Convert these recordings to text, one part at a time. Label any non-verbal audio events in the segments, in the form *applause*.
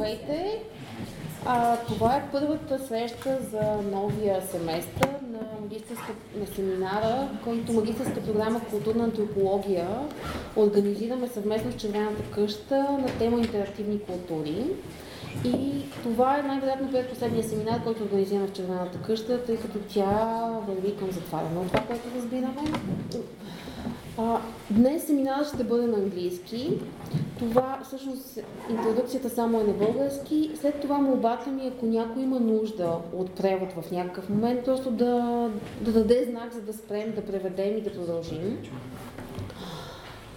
Здравейте! А, това е първата среща за новия семестър на, на семинара, който магистрска програма Културна антропология организираме съвместно с Червената къща на тема интерактивни култури. И това е най-вероятно предпоследния семинар, който организираме в Червената къща, тъй като тя върви към затваряне това, което разбираме. А, днес семинарът ще бъде на английски. Това всъщност интродукцията само е на български. След това молбата ми, ако някой има нужда от превод в някакъв момент, просто да, да даде знак, за да спрем, да преведем и да продължим.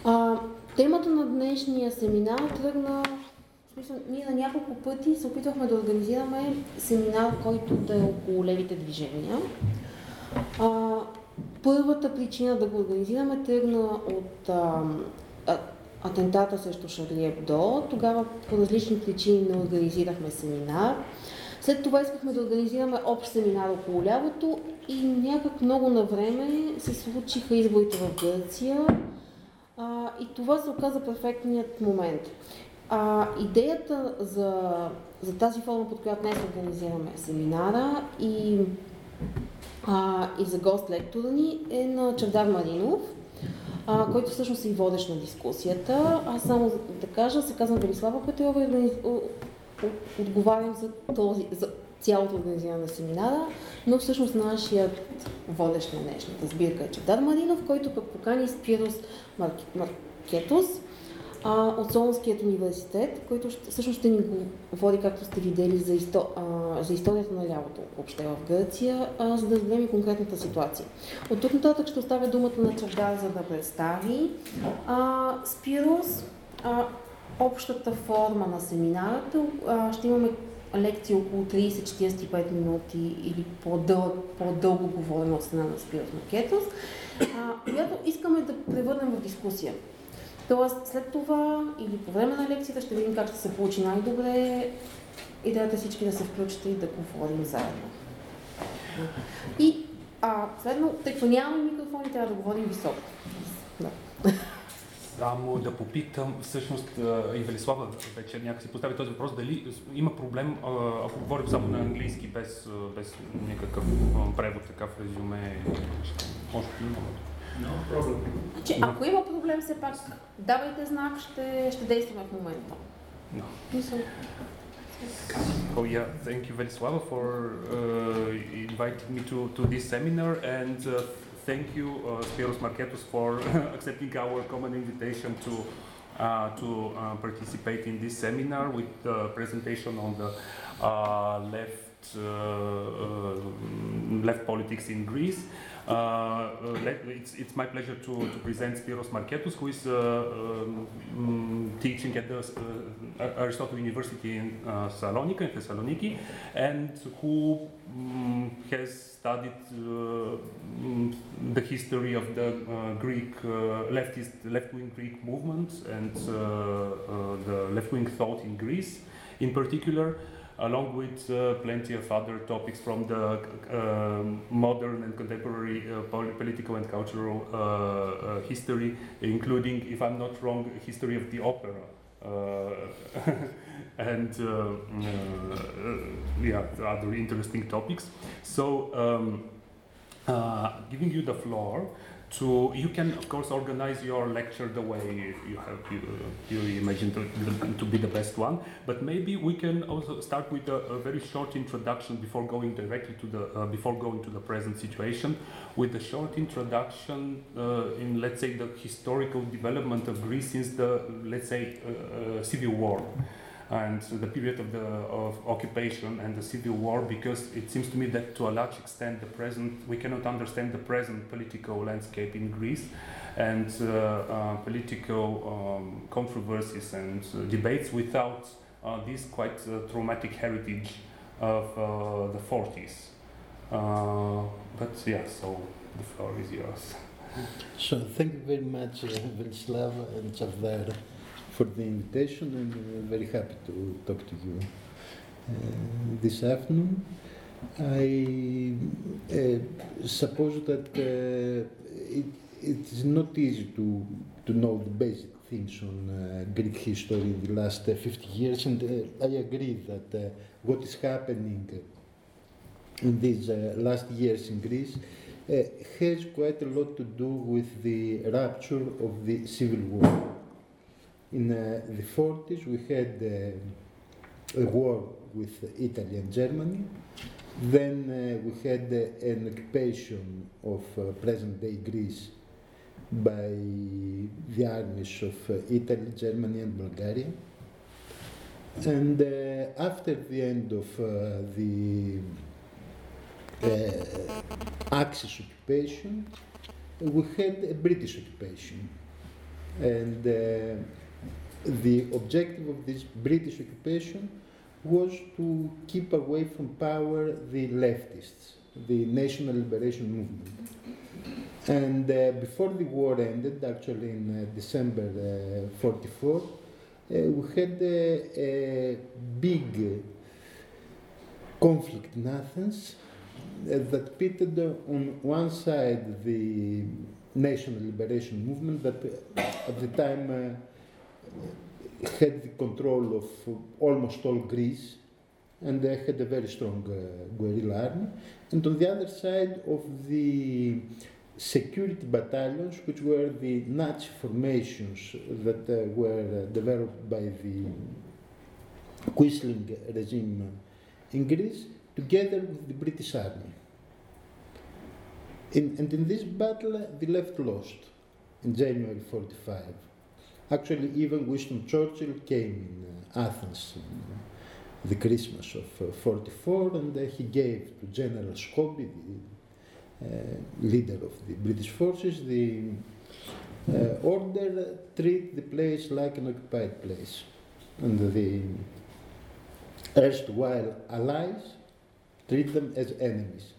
А, темата на днешния семинар тръгна смисъл, ние на няколко пъти се опитвахме да организираме семинар, който да е около левите движения. А, Първата причина да го организираме тръгна от а, а, атентата срещу Шарли Ебдо. Тогава по различни причини не организирахме семинар. След това искахме да организираме общ семинар около лявото и някак много на време се случиха изборите в Гърция а, и това се оказа перфектният момент. А, идеята за, за тази форма, под която днес организираме семинара и а, и за гост лектора ни е на Чавдар Маринов, а, който всъщност е и водещ на дискусията. Аз само да кажа, се казвам Велислава Петрова и отговарям за, този, за цялото организиране на семинара, но всъщност нашият водещ на днешната сбирка е Чавдар Маринов, който пък покани Спирос Маркетос, а, от Солонският университет, който всъщност ще ни го води, както сте видели, за, исто, а, за историята на лявото въобще в Гърция, а, за да разберем и конкретната ситуация. От тук нататък ще оставя думата на Чавдар, за да представи а, Спирос, а, общата форма на семинарата. А, ще имаме лекции около 30-45 минути или по-дълго, по-дълго говорене от страна на Спирос Макетос, която искаме да превърнем в дискусия. Тоест, след това или по време на лекцията ще видим как ще се получи най-добре. Идеята всички да се включите и да говорим заедно. И а, следно, тъй като нямаме микрофони, трябва да говорим високо. Да. Само да попитам, всъщност и Велислава вече някакси постави този въпрос, дали има проблем, ако говорим само на английски, без, без никакъв превод, такъв резюме, може би има. No problem. Ако има проблем, все пак давайте знак, ще, ще действаме в момента. No. Oh yeah, thank you Velislava for uh, inviting me to, to this seminar and uh, thank you uh, Spiros Marketos for *laughs* accepting our common invitation to Uh, to uh, participate in this seminar with the presentation on the uh, left uh, uh, left politics in Greece. Uh, uh, it's, it's my pleasure to, to present Spiros Marketos, who is uh, um, teaching at the Aristotle University in Salonika, in Thessaloniki, and who um, has studied um, the history of the Greek leftist, left-wing Greek movement and the left-wing thought in Greece in particular along with uh, plenty of other topics from the uh, modern and contemporary uh, political and cultural uh, uh, history, including, if I'm not wrong, history of the opera. Uh, *laughs* and yeah, other interesting topics. So, um, giving you the floor, to you can of course organize your lecture the way you have you, you imagine to, to be the best one. But maybe we can also start with a, a very short introduction before going directly to the uh, before going to the present situation. With a short introduction uh, in let's say the historical development of Greece since the let's say uh, uh civil war and the period of the of occupation and the civil war because it seems to me that to a large extent the present we cannot understand the present political landscape in Greece and uh, uh, political um, controversies and uh, debates without uh, this quite uh, traumatic heritage of uh, the 40s. but yeah, so the floor is yours. So thank you very much, Vladislav and Chavdara for the invitation and I'm very happy to talk to you uh, this afternoon. I uh, suppose that uh, it, it is not easy to, to know the basic things on uh, Greek history in the last uh, 50 years, and uh, I agree that what is happening in these last years in Greece has quite a lot to do with the rupture of the civil war. In uh, the 40s, we had uh, a war with Italy and Germany. Then uh, we had an occupation of present day Greece by the armies of Italy, Germany, and Bulgaria. And uh, after the end of uh, the uh, Axis occupation, we had a British occupation. And the objective of this British occupation was to keep away from power the leftists, the National Liberation Movement. And uh, before the war ended, actually in uh, December uh, 44, uh, we had a, a big conflict in Athens uh, that pitted on one side the National Liberation Movement that uh, at the time uh, had the control of almost all Greece and they had a very strong uh, guerrilla army. And on the other side of the security battalions, which were the Nazi formations that uh, were uh, developed by the Quisling regime in Greece, together with the British army. In, and in this battle, the left lost in January 45. Actually, even Winston Churchill came in uh, Athens in uh, the Christmas of uh, 44 and he gave to General Scobie, the leader of the British forces, the order treat the place like an occupied place. And the erstwhile allies treat them as enemies.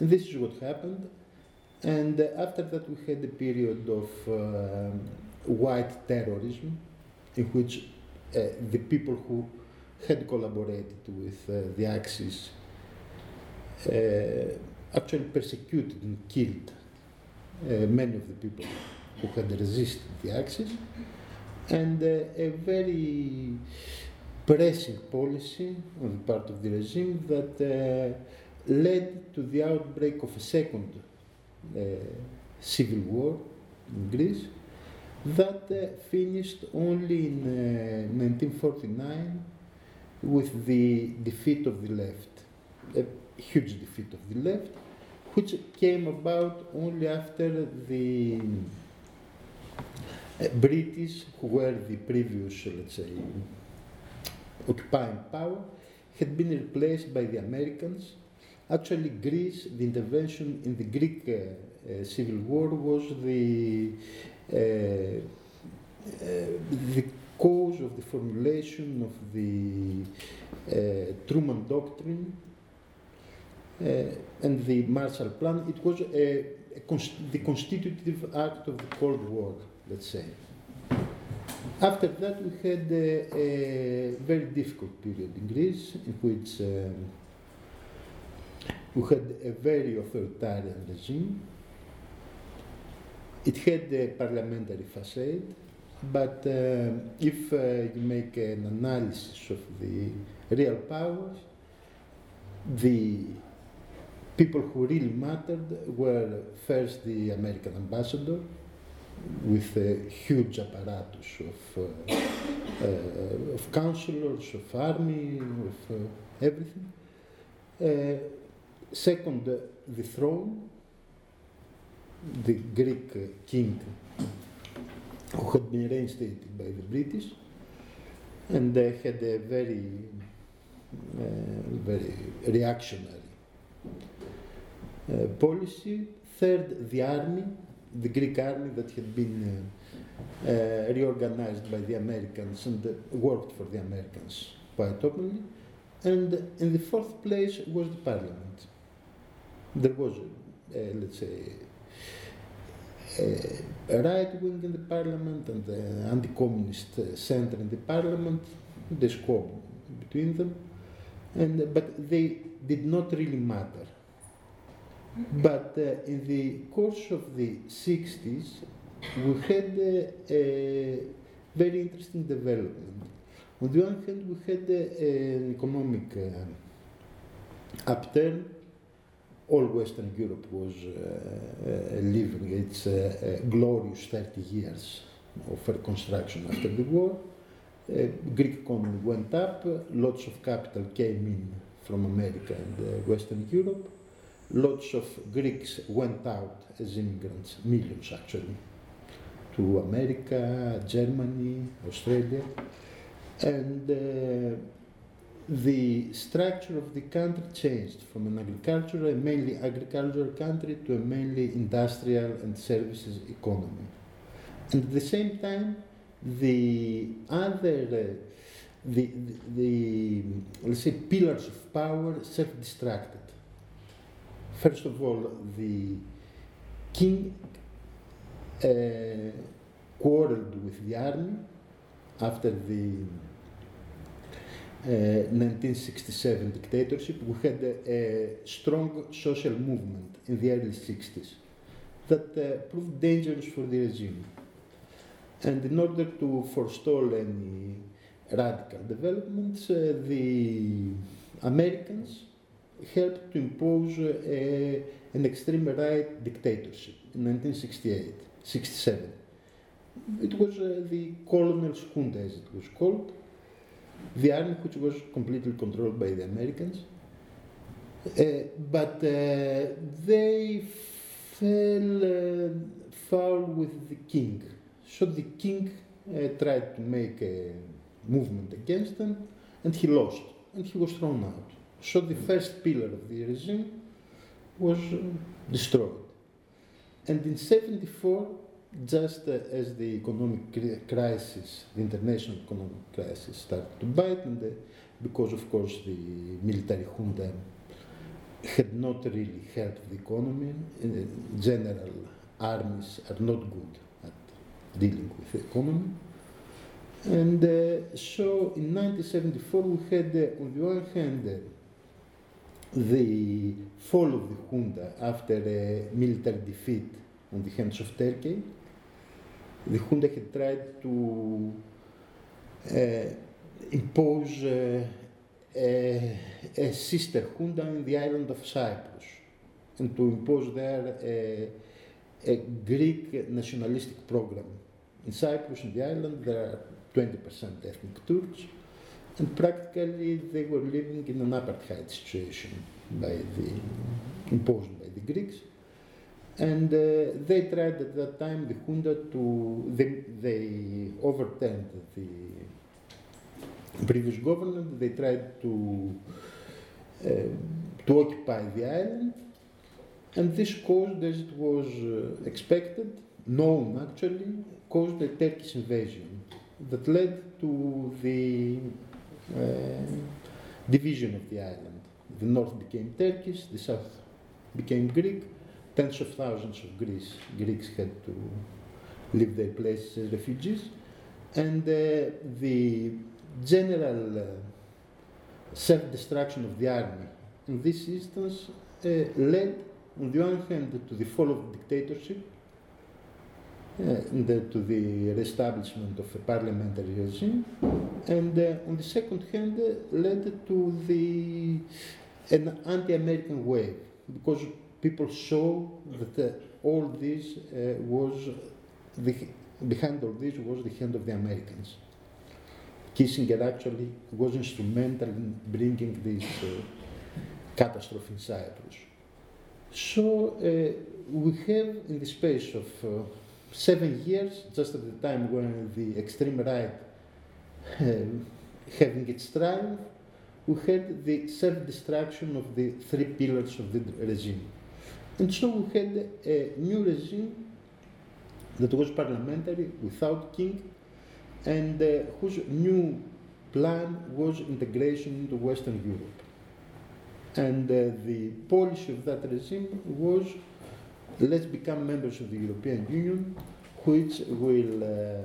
And this is what happened. And after that, we had a period of um white terrorism in which uh, the people who had collaborated with uh, the Axis uh, actually persecuted and killed uh, many of the people who had resisted the Axis, and uh, a very pressing policy on the part of the regime that led to the outbreak of a second civil war in Greece that uh, finished only in uh, 1949 with the defeat of the left, a huge defeat of the left, which came about only after the uh, British, who were the previous, let's say, occupying power, had been replaced by the Americans. Actually, Greece, the intervention in the Greek uh, uh, civil war was the the cause of the formulation of the uh, Truman Doctrine and the Marshall Plan. It was a, a const- the constitutive act of the Cold War, let's say. After that, we had a, a very difficult period in Greece in which um, we had a very authoritarian regime. It had a parliamentary facade, but uh, if uh, you make an analysis of the real powers, the people who really mattered were first the American ambassador, with a huge apparatus of, uh, uh, of counselors, of army, of uh, everything. Uh, second, the throne, the Greek king who had been reinstated by the British and they had a very, uh, very reactionary uh, policy. Third, the army, the Greek army that had been uh, uh, reorganized by the Americans and worked for the Americans quite openly. And in the fourth place was the parliament. There was, uh, let's say, right wing in the parliament and the anti communist uh, center in the parliament, the squab between them, and, but they did not really matter. But uh, in the course of the 60s, we had a, a very interesting development. On the one hand, we had a, an economic uh, upturn. All Western Europe was uh, uh, living its uh, glorious 30 years of reconstruction after the war. Greek economy went up, lots of capital came in from America and Western Europe. Lots of Greeks went out as immigrants, millions actually, to America, Germany, Australia. And the structure of the country changed from an agricultural, mainly agricultural country to a mainly industrial and services economy. And at the same time, the other, uh, the, the, the, let's say, pillars of power self-destructed. First of all, the king uh, quarreled with the army after the 1967 dictatorship. We had a, a strong social movement in the early 60s that uh, proved dangerous for the regime. And in order to forestall any radical developments, uh, the Americans helped to impose uh, an extreme right dictatorship in 1968, 67. It was uh, the colonel's junta, as it was called, the army which was completely controlled by the Americans. Uh, but uh, they fell uh, foul with the king. So the king uh, tried to make a movement against them, and he lost, and he was thrown out. So the first pillar of the regime was destroyed. And in 74, just uh, as the economic crisis, the international economic crisis started to bite, and the, because of course the military junta had not really helped the economy, in general, armies are not good at dealing with the economy. And uh, so in 1974 we had, uh, on the one hand, uh, the fall of the junta after a military defeat on the hands of Turkey. The junta had tried to uh, impose uh, a, a sister junta in the island of Cyprus and to impose there a, a Greek nationalistic program. In Cyprus, in the island, there are 20% ethnic Turks, and practically they were living in an apartheid situation by the, imposed by the Greeks. And uh, they tried at that time, the junta, to, they, they overturned the previous government, they tried to, uh, to occupy the island, and this caused, as it was uh, expected, known actually, caused a Turkish invasion that led to the uh, division of the island. The north became Turkish, the south became Greek. Tens of thousands of Greeks, Greeks had to leave their places as refugees. And uh, the general uh, self destruction of the army in this instance uh, led, on the one hand, to the fall of dictatorship uh, and the, to the reestablishment of a parliamentary regime, and uh, on the second hand, uh, led to the an anti-American wave because people saw that uh, all this uh, was the, behind all this was the hand of the Americans. Kissinger actually was instrumental in bringing this uh, catastrophe in Cyprus. So we have, in the space of seven years, just at the time when the extreme right uh, having its triumph, we had the self-destruction of the three pillars of the regime. And so we had a new regime that was parliamentary, without king, and uh, whose new plan was integration into Western Europe. And uh, the policy of that regime was let's become members of the European Union, which will uh,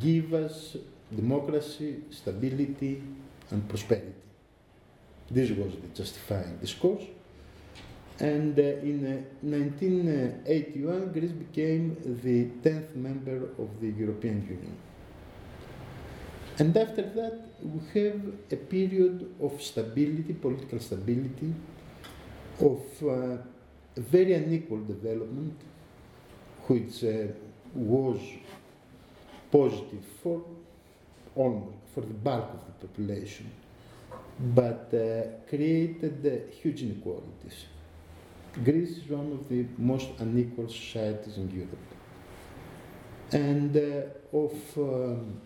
give us democracy, stability, and prosperity. This was the justifying discourse. And uh, in 1981, Greece became the 10th member of the European Union. And after that, we have a period of stability, political stability, of uh, very unequal development, which uh, was positive for almost for the bulk of the population, but uh, created uh, huge inequalities. Greece is one of the most unequal societies in Europe. And uh, of um,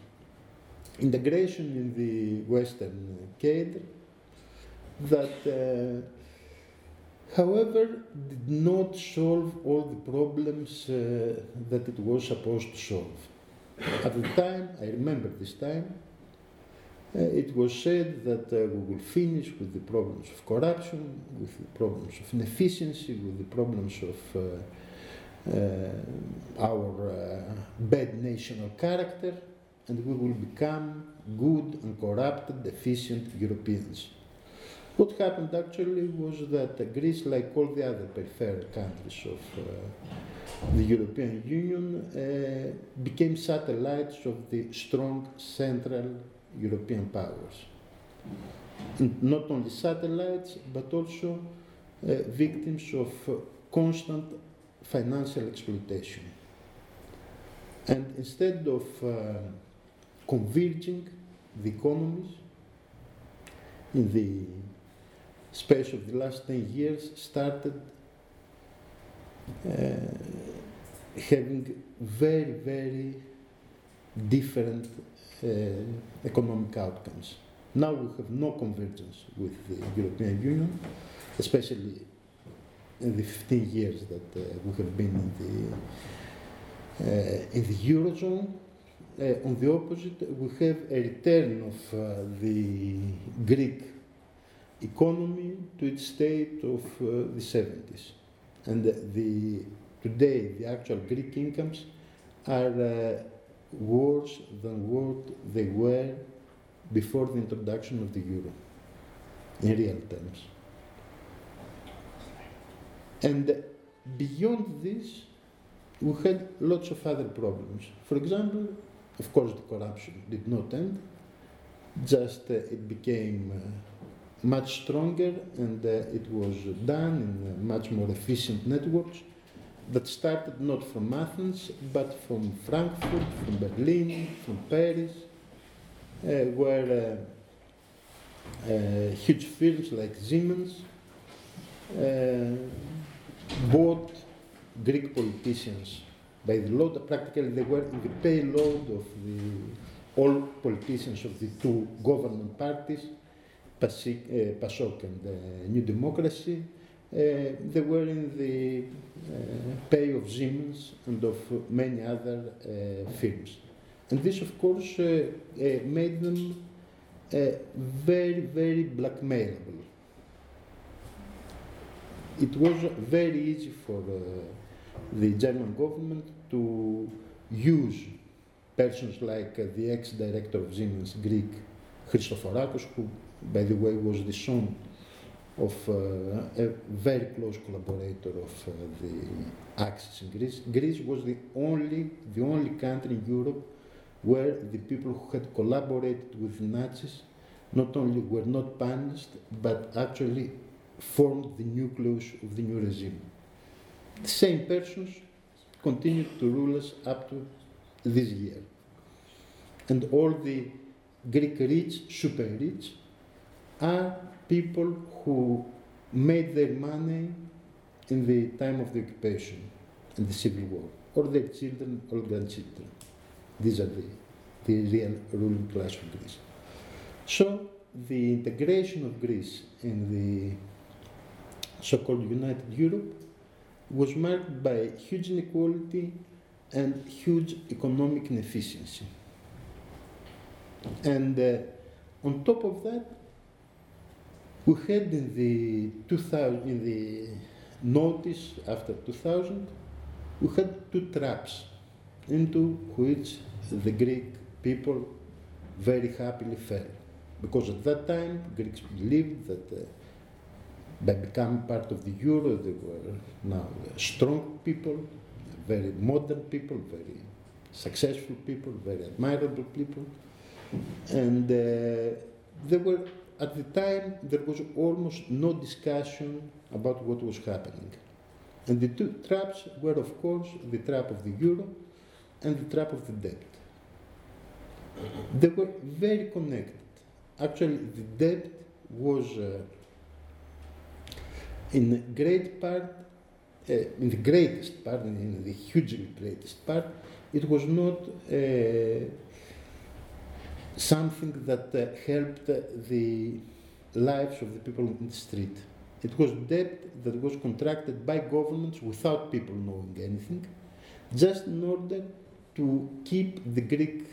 integration in the Western cadre that, uh, however, did not solve all the problems uh, that it was supposed to solve. At the time, I remember this time, it was said that uh, we will finish with the problems of corruption, with the problems of inefficiency, with the problems of uh, uh our uh, bad national character, and we will become good, and uncorrupted, efficient Europeans. What happened actually was that Greece, like all the other peripheral countries of uh, the European Union, became satellites of the strong central European powers. And not only satellites, but also uh, victims of uh, constant financial exploitation. And instead of uh, converging the economies in the space of the last 10 years, started uh, having very, very different uh, economic outcomes. Now we have no convergence with the European Union, especially in the 15 years that uh, we have been in the, uh, in the Eurozone. Uh, on the opposite, we have a return of uh, the Greek economy to its state of uh, the 70s. And the, today, the actual Greek incomes are worse than what they were before the introduction of the euro, in real terms. And beyond this, we had lots of other problems. For example, of course, the corruption did not end, just uh, it became uh, much stronger and uh, it was done in uh, much more efficient networks that started not from Athens, but from Frankfurt, from Berlin, from Paris, uh, where uh, uh, huge firms like Siemens uh, bought Greek politicians by the load. Practically, they were in the payload of the all politicians of the two government parties, PASOK uh, and uh, New Democracy, they were in the uh, pay of Siemens and of many other uh, firms. And this, of course, made them very, very blackmailable. It was very easy for the German government to use persons like uh, the ex-director of Siemens, Greek, Christoforakos, who, by the way, was the son of uh, a very close collaborator of uh, the Axis in Greece. Greece was the only, the only country in Europe where the people who had collaborated with the Nazis not only were not punished, but actually formed the nucleus of the new regime. The same persons continued to rule us up to this year. And all the Greek rich, super rich, are people who made their money in the time of the occupation and the civil war, or their children or grandchildren. These are the, the real ruling class of Greece. So the integration of Greece in the so-called United Europe was marked by huge inequality and huge economic inefficiency. And uh, on top of that, we had in the 2000, in the notice after 2000, we had two traps into which the Greek people very happily fell. Because at that time, Greeks believed that uh, by becoming part of the euro, they were now strong people, very modern people, very successful people, very admirable people. And uh, there were, at the time, there was almost no discussion about what was happening. And the two traps were, of course, the trap of the euro and the trap of the debt. They were very connected. Actually, the debt was, uh, in great part, uh, in the greatest part, in the hugely greatest part, it was not uh, something that uh, helped the lives of the people in the street. It was debt that was contracted by governments without people knowing anything, just in order to keep the Greek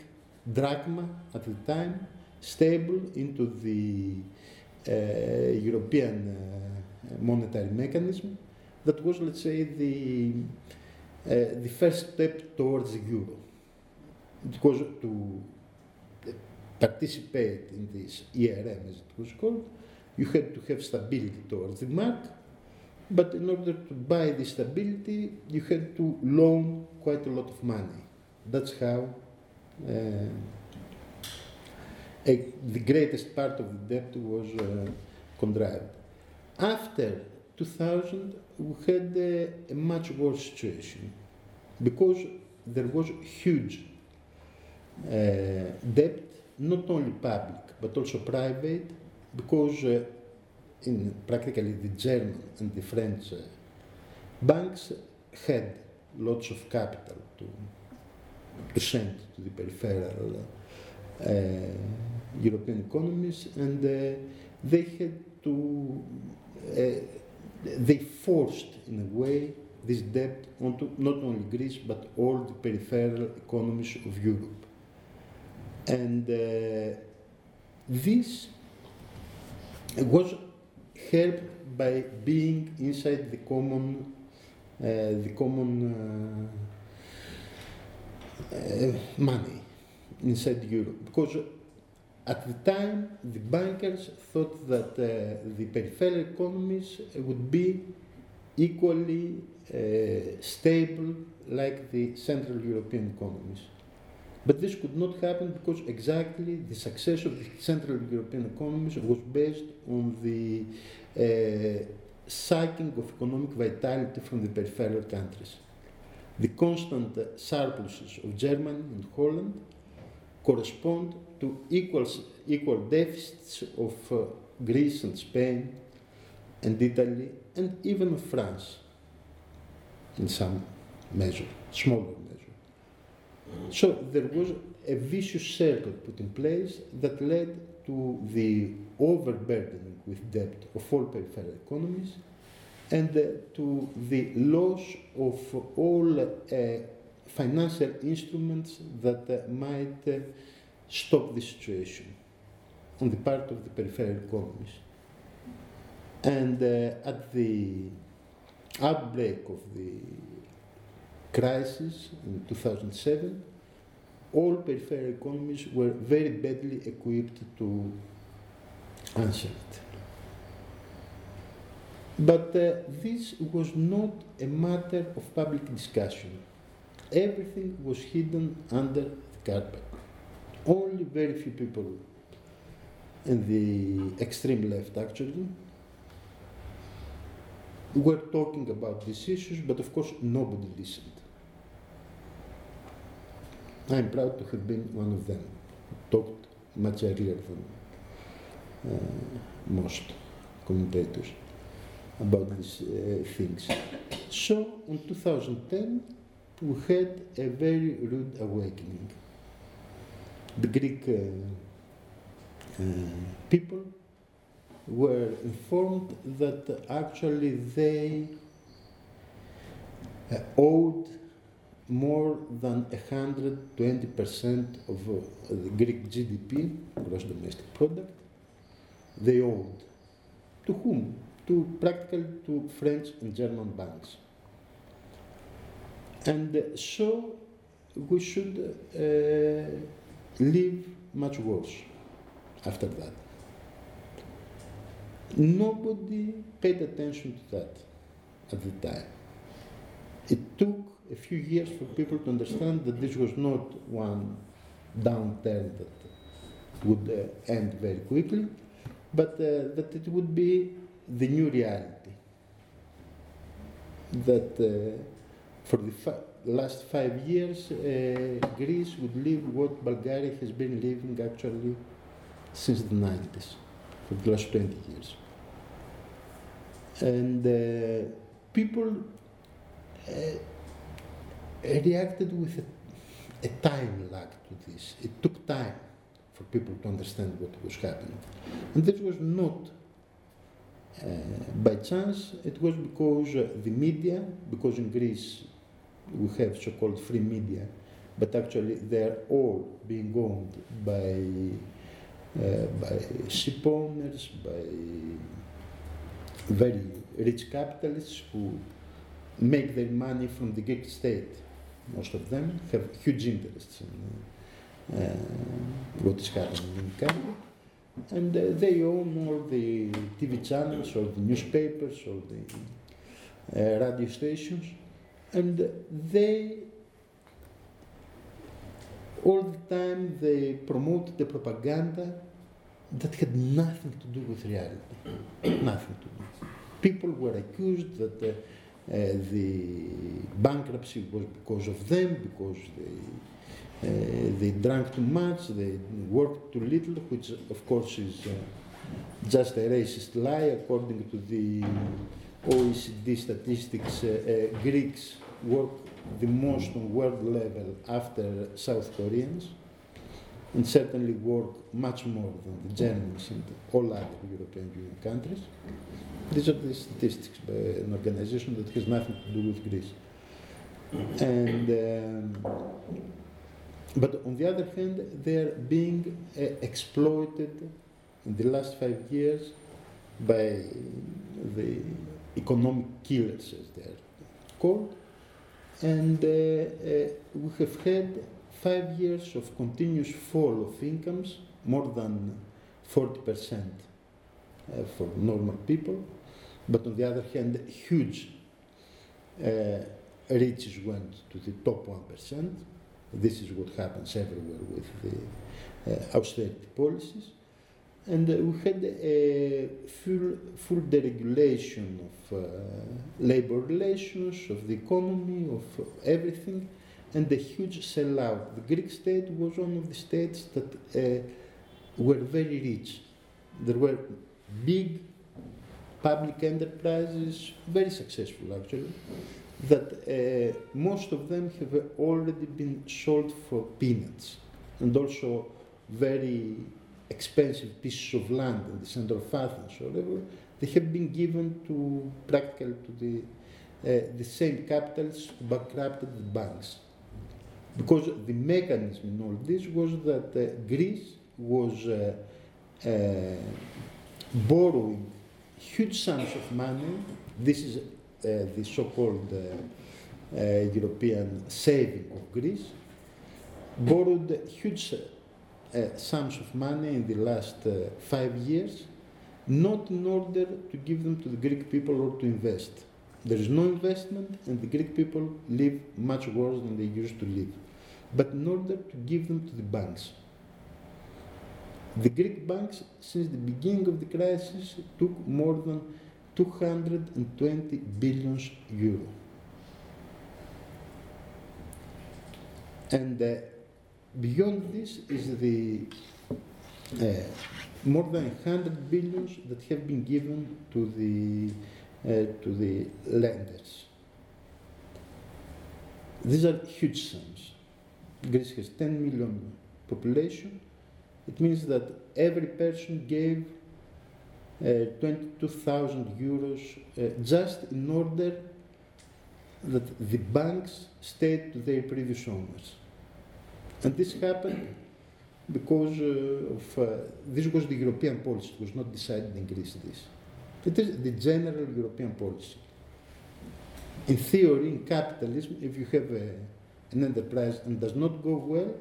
drachma at the time stable into the uh, European uh, monetary mechanism that was, let's say, the, uh, the first step towards the euro. It was to participate in this ERM, as it was called, you had to have stability towards the mark, but in order to buy this stability, you had to loan quite a lot of money. That's how uh, a, the greatest part of the debt was uh, contrived. After 2000, we had a, much worse situation because there was huge uh, debt, not only public but also private, because uh, in practically the German and the French uh, banks had lots of capital to, to send to the peripheral uh, European economies, and uh, they had to, uh, they forced in a way this debt onto not only Greece but all the peripheral economies of Europe. And uh, this was helped by being inside the common, uh, the common uh, money inside Europe. Because at the time, the bankers thought that uh, the peripheral economies would be equally uh, stable like the Central European economies. But this could not happen because exactly the success of the Central European economies was based on the uh, sucking of economic vitality from the peripheral countries. The constant surpluses of Germany and Holland correspond to equal, equal deficits of uh, Greece and Spain and Italy and even France in some measure, smaller. So there was a vicious circle put in place that led to the overburdening with debt of all peripheral economies and uh, to the loss of all uh, financial instruments that uh, might uh, stop the situation on the part of the peripheral economies. And uh, at the outbreak of the crisis in 2007, all peripheral economies were very badly equipped to answer it. But uh, this was not a matter of public discussion. Everything was hidden under the carpet. Only very few people in the extreme left, actually, were talking about these issues, but of course, nobody listened. I'm proud to have been one of them, talked much earlier than uh, most commentators about these uh, things. So, in 2010, we had a very rude awakening. The Greek uh, uh, people were informed that actually they uh, owed more than 120% of uh, the Greek GDP, gross domestic product, they owed. To whom? To practically to French and German banks. And so we should uh, live much worse after that. Nobody paid attention to that at the time. It took a few years for people to understand that this was not one downturn that would uh, end very quickly, but uh, that it would be the new reality. That uh, for the last five years, uh, Greece would live what Bulgaria has been living actually since the 90s, for the last 20 years. And uh, people uh, reacted with a, a time lag to this. It took time for people to understand what was happening. And this was not uh, by chance, it was because uh, the media, because in Greece we have so called free media, but actually they're all being owned by, uh, by ship owners, by very rich capitalists who make their money from the Greek state. Most of them have huge interests in uh, what is happening in the country. And uh, they own all the TV channels, or the newspapers, or the uh, radio stations. And they, all the time, they promote the propaganda that had nothing to do with reality. nothing to do. People were accused that uh, uh, the bankruptcy was because of them, because they, they drank too much, they worked too little, which of course is uh, just a racist lie according to the OECD statistics. Uh, uh, Greeks work the most on world level after South Koreans and certainly work much more than the Germans and all other European Union countries. These are the statistics by an organization that has nothing to do with Greece. And, um, but on the other hand, they are being uh, exploited in the last five years by the economic killers, as they are called. And uh, uh, we have had five years of continuous fall of incomes, more than 40% uh, for normal people. But on the other hand, huge uh, riches went to the top 1%. This is what happens everywhere with the uh, austerity policies. And uh, we had a full, full deregulation of labor relations, of the economy, of everything, and a huge sellout. The Greek state was one of the states that were very rich. There were big public enterprises, very successful actually, that uh, most of them have already been sold for peanuts and also very expensive pieces of land in the center of Athens or whatever, they have been given to practically to the, uh, the same capitalists who bankrupted the banks. Because the mechanism in all this was that uh, Greece was uh, uh, borrowing huge sums of money. This is uh, the so-called uh, uh, European saving of Greece. Borrowed huge uh, sums of money in the last uh, five years, not in order to give them to the Greek people or to invest. There is no investment, and the Greek people live much worse than they used to live. But in order to give them to the banks. The Greek banks, since the beginning of the crisis, took more than 220 billion euro. And uh, beyond this is the uh, more than 100 billions that have been given to the, uh, to the lenders. These are huge sums. Greece has 10 million population. It means that every person gave uh, 22,000 euros uh, just in order that the banks stayed to their previous owners. And this happened because uh, of, uh, this was the European policy, it was not decided in Greece this. It is the general European policy. In theory, in capitalism, if you have a, an enterprise and does not go well,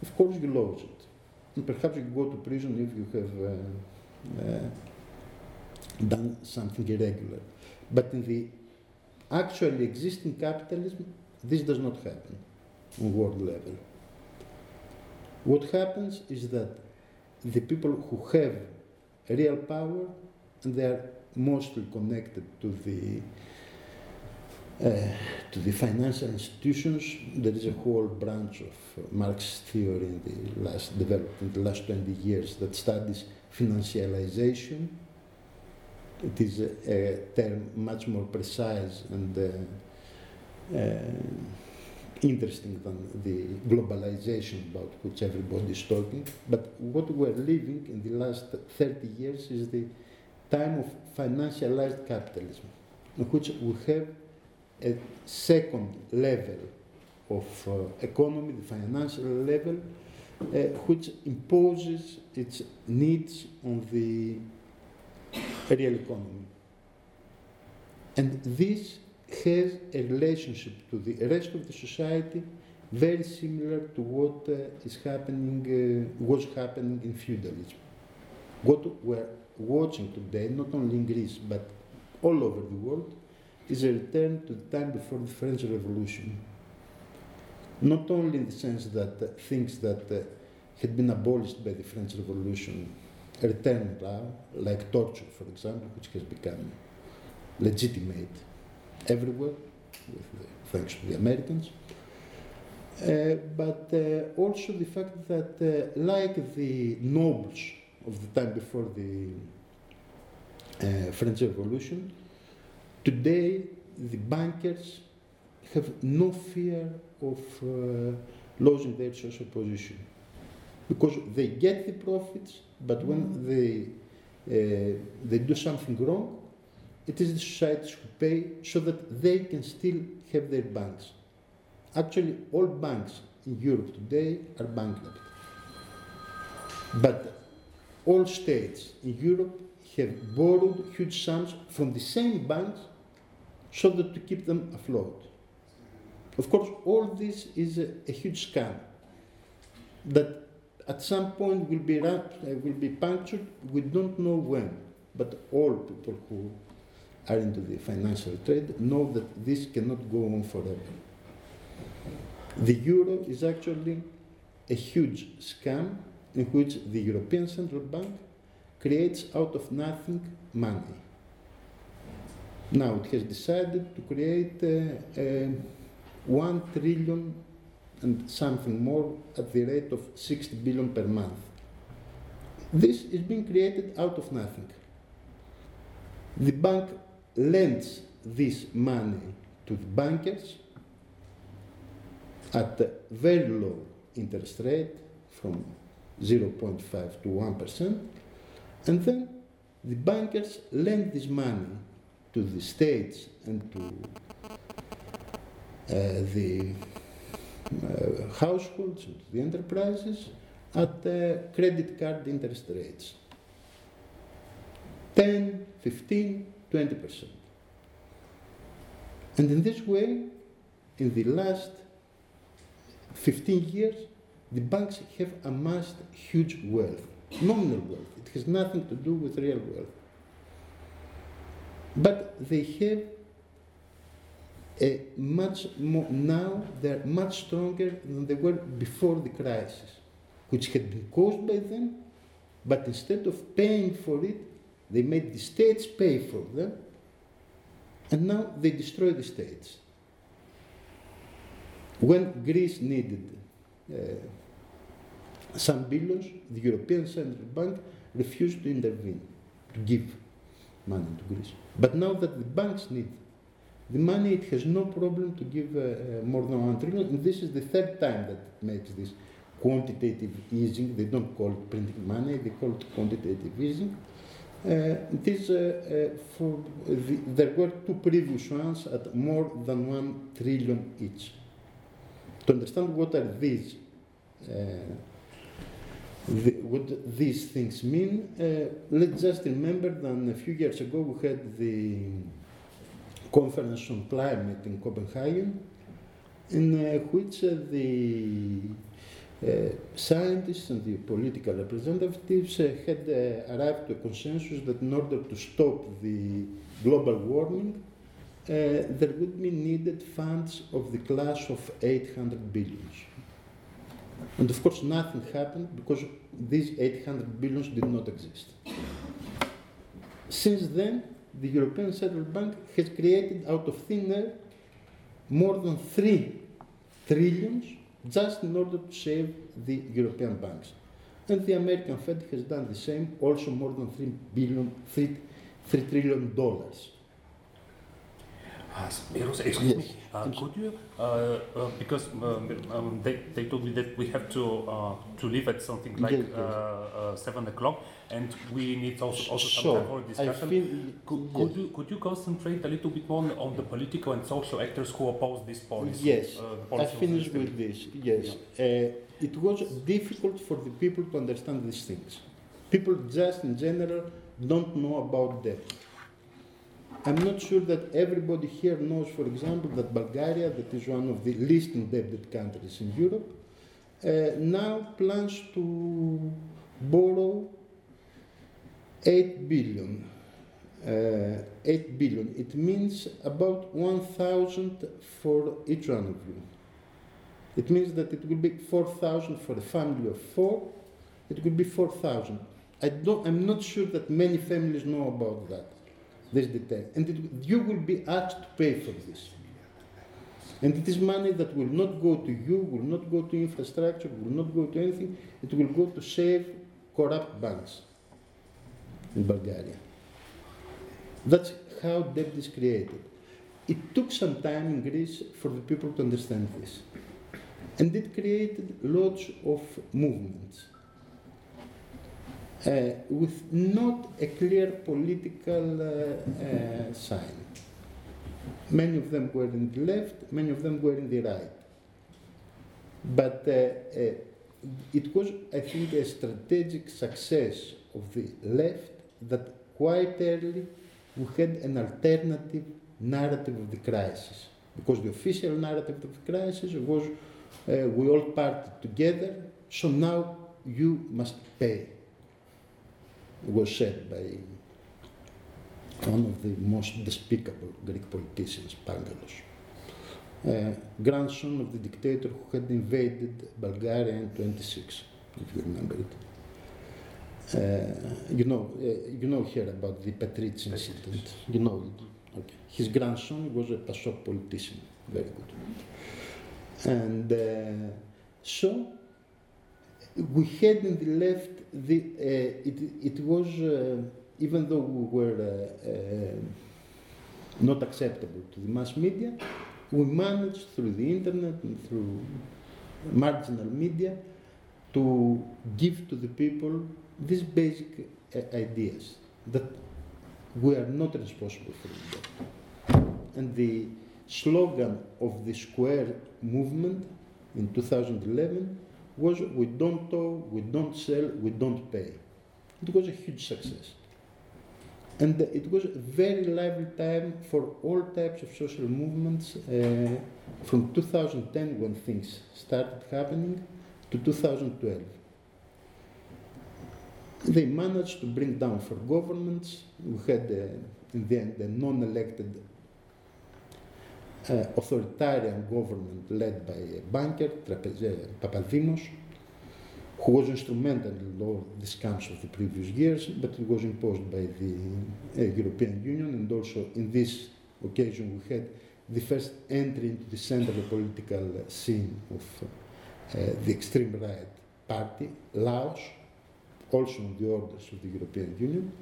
of course you lose it. Perhaps you go to prison if you have uh, uh, done something irregular. But in the actually existing capitalism, this does not happen on world level. What happens is that the people who have real power, they are mostly connected to the to the financial institutions. There is a whole branch of uh, Marxist theory in the last developed in the last 20 years that studies financialization. It is a, a term much more precise and uh, uh, interesting than the globalization about which everybody is talking. But what we're living in the last 30 years is the time of financialized capitalism, in which we have a second level of uh, economy, the financial level, uh, which imposes its needs on the real economy. And this has a relationship to the rest of the society very similar to what uh, is happening, uh, was happening in feudalism. What we're watching today, not only in Greece but all over the world, is a return to the time before the French Revolution. Not only in the sense that uh, things that uh, had been abolished by the French Revolution return now, like torture, for example, which has become legitimate everywhere, with, uh, thanks to the Americans. Uh, but uh, also the fact that, uh, like the nobles of the time before the uh, French Revolution, today the bankers have no fear of uh, losing their social position because they get the profits, but when they uh, they do something wrong, it is the societies who pay so that they can still have their banks. Actually, all banks in Europe today are bankrupt. But all states in Europe have borrowed huge sums from the same banks so that to keep them afloat. Of course, all this is a, a huge scam that at some point will be wrapped, uh, will be punctured. We don't know when, but all people who are into the financial trade know that this cannot go on forever. The euro is actually a huge scam in which the European Central Bank creates out of nothing money. Now it has decided to create uh, uh, one trillion and something more at the rate of 60 billion per month. This is being created out of nothing. The bank lends this money to the bankers at a very low interest rate from 0.5 to 1%, and then the bankers lend this money to the states and to uh, the uh, households and the enterprises at uh, credit card interest rates 10, 15, 20%. And in this way, in the last 15 years, the banks have amassed huge wealth, nominal wealth. It has nothing to do with real wealth. But they have a much more, now they're much stronger than they were before the crisis, which had been caused by them, but instead of paying for it, they made the states pay for them, and now they destroy the states. When Greece needed uh, some billions, the European Central Bank refused to intervene, to give money to Greece. But now that the banks need the money, it has no problem to give uh, uh, more than one trillion, and this is the third time that it makes this quantitative easing. They don't call it printing money, they call it quantitative easing. Uh, uh, uh, for the, there were two previous ones at more than one trillion each. To understand what are these, uh, the, what these things mean, let's just remember that a few years ago we had the conference on climate in Copenhagen, in uh, which uh, the uh, scientists and the political representatives uh, had uh, arrived to a consensus that in order to stop the global warming, uh, there would be needed funds of the class of 800 billions. And of course, nothing happened because these 800 billions did not exist. Since then, the European Central Bank has created out of thin air more than 3 trillions just in order to save the European banks. And the American Fed has done the same, also more than 3 billion, 3, 3 trillion dollars. Uh, excuse me. Uh, could you, uh, uh, because um, um, they, they told me that we have to uh, to leave at something like uh, uh, seven o'clock, and we need also also some So, time for I discussion. feel, Could, could, you, could you concentrate a little bit more on, on the political and social actors who oppose this policy? Yes, uh, I policy of finish with this. Yes, uh, it was difficult for the people to understand these things. People just in general don't know about debt. I'm not sure that everybody here knows, for example, that Bulgaria, that is one of the least indebted countries in Europe, uh, now plans to borrow 8 billion. Uh, 8 billion. It means about 1,000 for each one of you. It means that it will be 4,000 for a family of four. It will be 4,000. I don't, I'm not sure that many families know about that, this detail. And it, you will be asked to pay for this. And it is money that will not go to you, will not go to infrastructure, will not go to anything. It will go to save corrupt banks in Bulgaria. That's how debt is created. It took some time in Greece for the people to understand this. And it created lots of movements with not a clear political uh, uh, sign. Many of them were in the left, many of them were in the right. But uh, uh, it was, I think, a strategic success of the left that quite early we had an alternative narrative of the crisis. Because the official narrative of the crisis was uh, we all partied together, so now you must pay. Was said by one of the most despicable Greek politicians, Pangalos, uh, grandson of the dictator who had invaded Bulgaria in 26, if you remember it. Uh, you know, uh, you know here about the Petrich incident. You know it. Okay. His grandson was a PASOK politician, very good. And uh, so we had in the left the uh, it it was uh, even though we were uh, not acceptable to the mass media, we managed through the internet and through marginal media to give to the people these basic ideas that we are not responsible for it. And the slogan of the Square movement in 2011 was we don't owe, we don't sell, we don't pay. It was a huge success. And it was a very lively time for all types of social movements uh, from 2010 when things started happening to 2012. They managed to bring down for governments. We had, uh, in the end, a non-elected uh, authoritarian government led by a banker, Trapeze Papadimos, who was instrumental in all the scams of the previous years, but it was imposed by the uh, European Union, and also in this occasion we had the first entry into the central political scene of uh, the extreme right party, Laos, also on the orders of the European Union.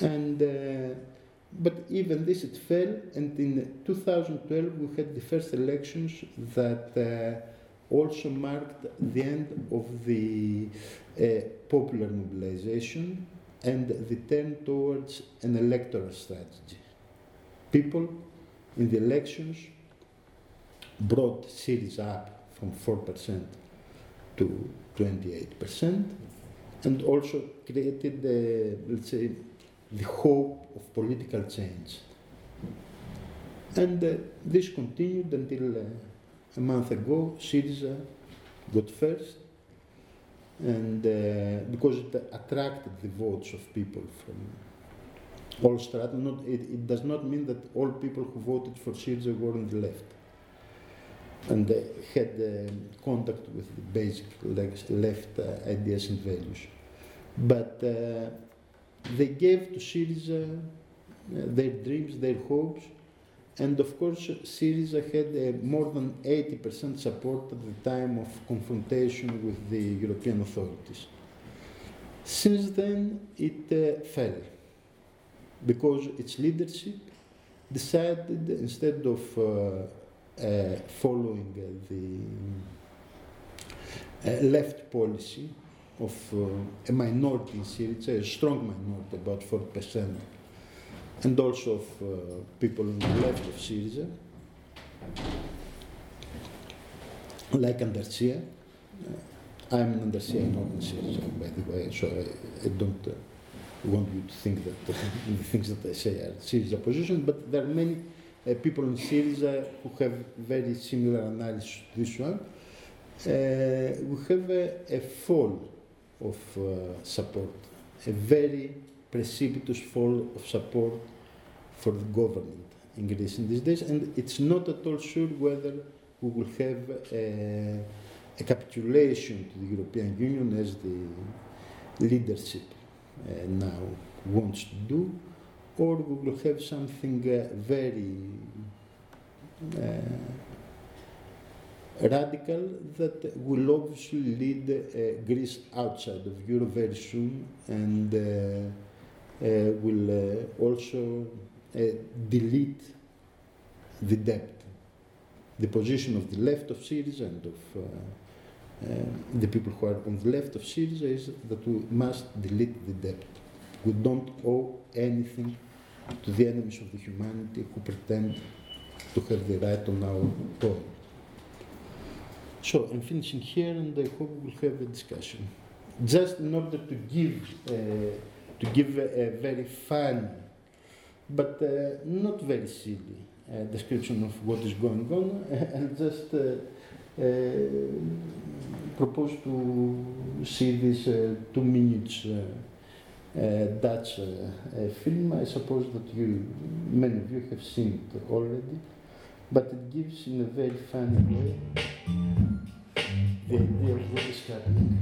And, uh, but even this, it fell, and in 2012 we had the first elections that uh, also marked the end of the uh, popular mobilization and the turn towards an electoral strategy. People in the elections brought Syriza up from 4% to 28% and also created, the, let's say, the hope of political change. And uh, this continued until uh, a month ago, Syriza got first, and uh, because it attracted the votes of people from all strata. Not, it, it does not mean that all people who voted for Syriza were on the left and they had uh, contact with the basic left, uh, ideas and values. But uh, they gave to Syriza uh, their dreams, their hopes, and of course, Syriza had uh, more than 80% support at the time of confrontation with the European authorities. Since then, it uh, fell because its leadership decided instead of uh, uh, following the uh, left policy of uh, a minority in Syriza, a strong minority, about 40%, and also of uh, people on the left of Syriza, like Antarsya. Uh, I'm an Antarsya, not in Syriza, by the way, so I, I don't want you to think that *laughs* the things that I say are Syriza position, but there are many uh, people in Syriza who have very similar analysis to this one. Uh, we have a, a fall of uh, support, a very precipitous fall of support for the government in Greece in these days, and it's not at all sure whether we will have a, a capitulation to the European Union as the leadership uh, now wants to do, or we will have something uh, very uh, radical that will obviously lead uh, Greece outside of Europe very soon and uh, uh, will uh, also uh, delete the debt. The position of the left of Syriza and of uh, the people who are on the left of Syriza is that we must delete the debt. We don't owe anything to the enemies of the humanity who pretend to have the right on our oil. So I'm finishing here, and I hope we'll have a discussion. Just in order to give uh, to give a, a very fun, but uh, not very silly uh, description of what is going on, *laughs* and just uh, uh, propose to see this uh, two minutes. Dutch film. I suppose that you, many of you have seen it already, but it gives in a very funny way of what is happening.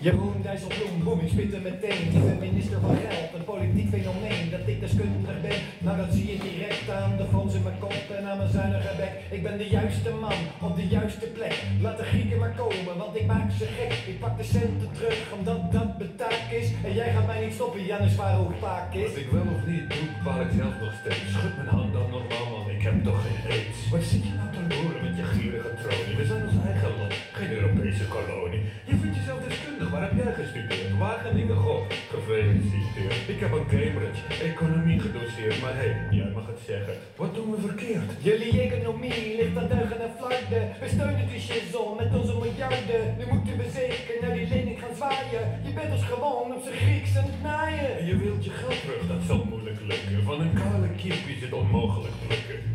Jeroen Dijsselbloem, boem, ik spit er meteen. Ik ben minister van Geld, een politiek fenomeen. Dat ik deskundig ben, nou dat zie je direct aan de frons in mijn kop en aan mijn zuinige bek. Ik ben de juiste man, op de juiste plek. Laat de Grieken maar komen, want ik maak ze gek. Ik pak de centen terug, omdat dat betaak is. En jij gaat mij niet stoppen, Janus Varoufakis. is. Wat ik wel of niet doe, bepaal ik zelf nog steeds. Schud mijn hand dan normaal, man, ik heb toch geen aids. Wat zit je nou te loeren met je gierige tronie? We zijn ons eigen land, geen Europese kolonie. Je vindt jezelf deskundig, waar heb jij gestudeerd? Wageningen, god, gefeliciteerd. Ik heb aan Cambridge economie gedoseerd, maar hé, hey, jij mag het zeggen. Wat doen we verkeerd? Jullie economie ligt aan duigen en flarden. We steunen die shizzle met onze miljarden. Nu moeten we zeker naar die lening gaan zwaaien. Je bent ons gewoon op zijn Grieks aan het naaien. En je wilt je geld terug, dat zal moeilijk lukken. Van een kale kip is het onmogelijk.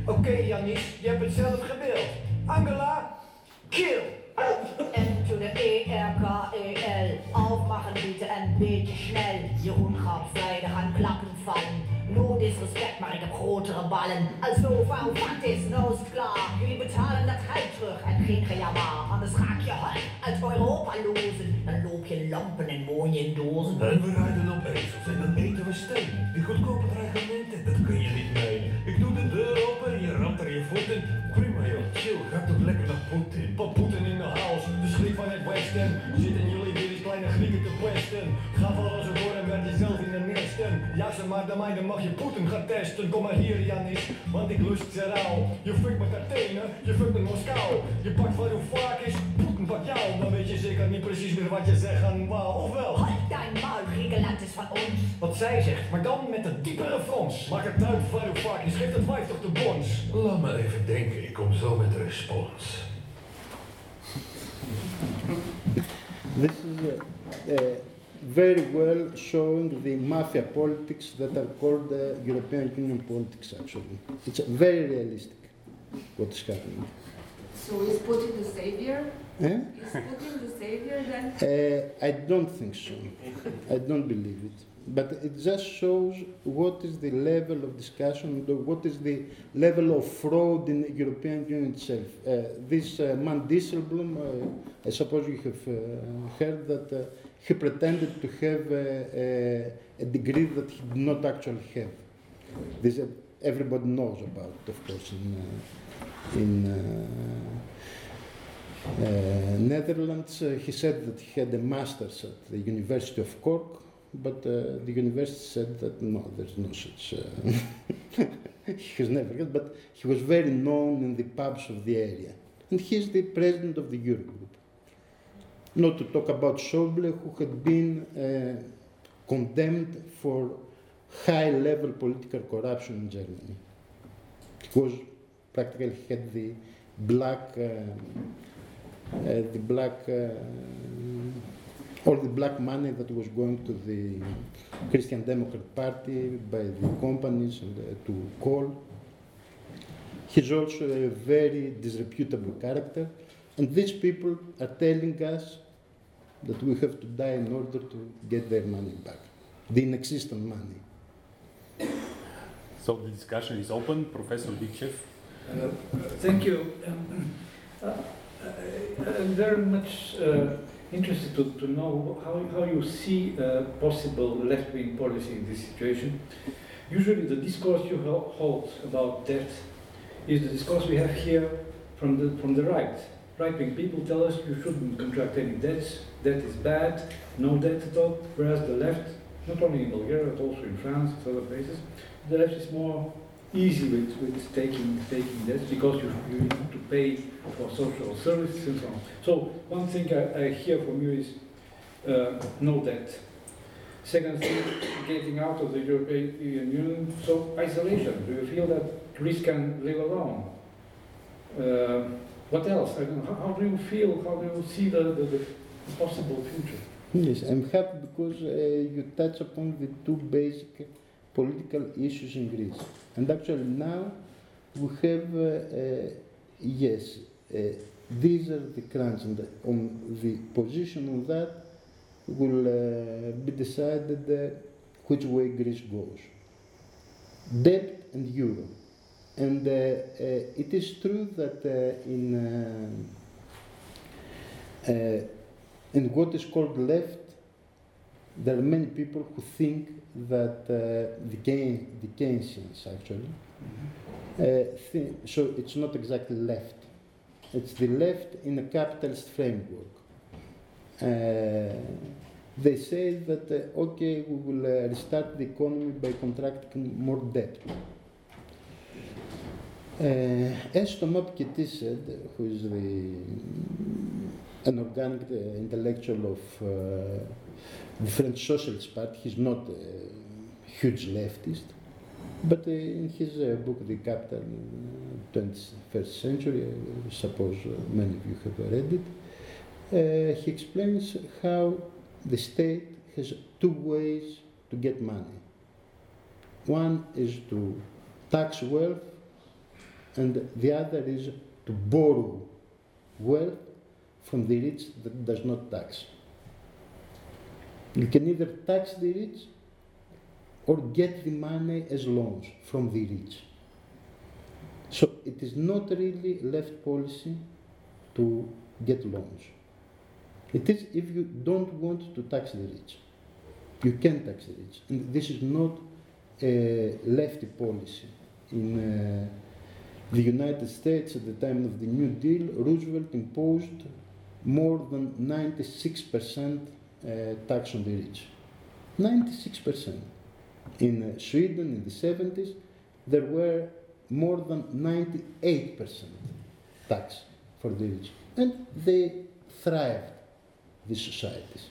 Oké Janis, je hebt het zelf gewild. Angela, kill! M to de E-R-K-E-L. Aufmachen bitte ein beetje schnell. Jeroen gaat vrijdag aan klappen vallen. No disrespect, maar ik heb grotere ballen. Also, waarom fuck is, nou is het klaar. Jullie betalen dat geld terug en geen gejammer. Anders ga ik je uit Europa lozen. Dan loop je lampen en woon je in dozen. En we rijden op ezels en dan eten we steen. Die goedkope dreigementen, dat kun je Poetin. Pop Poetin in de house, de schrik van het Westen. Zitten jullie weer eens kleine Grieken te pesten? Ga voor onze woorden en werd jezelf in de nesten. Ja, ze maar de mij, dan mag je Poetin gaan testen. Kom maar hier, Janis, want ik lust ze rauw. Je fuckt met Athene, je fuckt met Moskou. Je pakt wat hoe vaak is, Poetin pakt jou. Dan weet je zeker niet precies meer wat je zegt aan wauw, ofwel. Halt dein Maul, Griekenland is van ons. Wat zij zegt, maar dan met een diepere frons. Maak het uit, Varoufakis, geef het 50 de bons. Laat me even denken, ik kom zo met de respons. This is uh, uh, very well showing the mafia politics that are called uh, European Union politics, actually. It's very realistic what is happening. So is Putin the savior? Eh? Is Putin the savior then? Uh, I don't think so. I don't believe it. But it just shows what is the level of discussion, what is the level of fraud in the European Union itself. Uh, this uh, man Dijsselbloem, uh, I suppose you have uh, heard that uh, he pretended to have uh, uh, a degree that he did not actually have. This everybody knows about, of course, in, in Netherlands. He said that he had a master's at the University of Cork, but uh, the university said that no, there's no such. Uh, *laughs* he has never but he was very known in the pubs of the area, and he's the president of the Eurogroup. Not to talk about Schäuble, who had been uh, condemned for high-level political corruption in Germany, because practically he had the black. um uh, the black, uh, all the black money that was going to the Christian Democrat Party by the companies and, uh, to Kohl. He's also a very disreputable character, and these people are telling us that we have to die in order to get their money back, the inexistent money. So the discussion is open. Professor Ditchev. Uh, Thank you. Um, uh, I- I'm very much uh, interested to, to know how, how you see uh, possible left-wing policy in this situation. Usually the discourse you hold about debt is the discourse we have here from the, from the right. Right-wing people tell us you shouldn't contract any debts, debt is bad, no debt at all, whereas the left, not only in Bulgaria but also in France and other places, the left is more easy with, with taking, taking debts because you, you need to pay for social services and so on. So one thing I, I hear from you is uh, no debt. Second thing, getting out of the European Union, so isolation. Do you feel that Greece can live alone? Uh, what else? I don't how, how do you feel, how do you see the, the, the possible future? Yes, I'm happy because uh, you touch upon the two basic political issues in Greece. And actually now we have, uh, uh, yes, uh, these are the crunch and on the position on that will uh, be decided uh, which way Greece goes. Debt and euro. And uh, it is true that in, uh, in what is called left, there are many people who think that uh, the, Keyn- the Keynesians actually, uh, think, so it's not exactly left. It's the left in a capitalist framework. Uh, they say that, uh, okay, we will uh, restart the economy by contracting more debt. Uh, as Thomas Piketty said, who is the, an organic uh, intellectual of uh, the French Socialist Party, he's not a huge leftist, but uh, in his uh, book, The Capital uh, 21st Century, I suppose many of you have read it, uh, he explains how the state has two ways to get money. One is to tax wealth, and the other is to borrow wealth from the rich that does not tax. You can either tax the rich or get the money as loans from the rich. So it is not really left policy to get loans. It is if you don't want to tax the rich. You can tax the rich. And this is not a lefty policy. In uh, the United States, at the time of the New Deal, Roosevelt imposed more than 96% uh, tax on the rich. 96%. In Sweden in the 70s, there were more than 98% tax for the rich. And they thrived, these societies.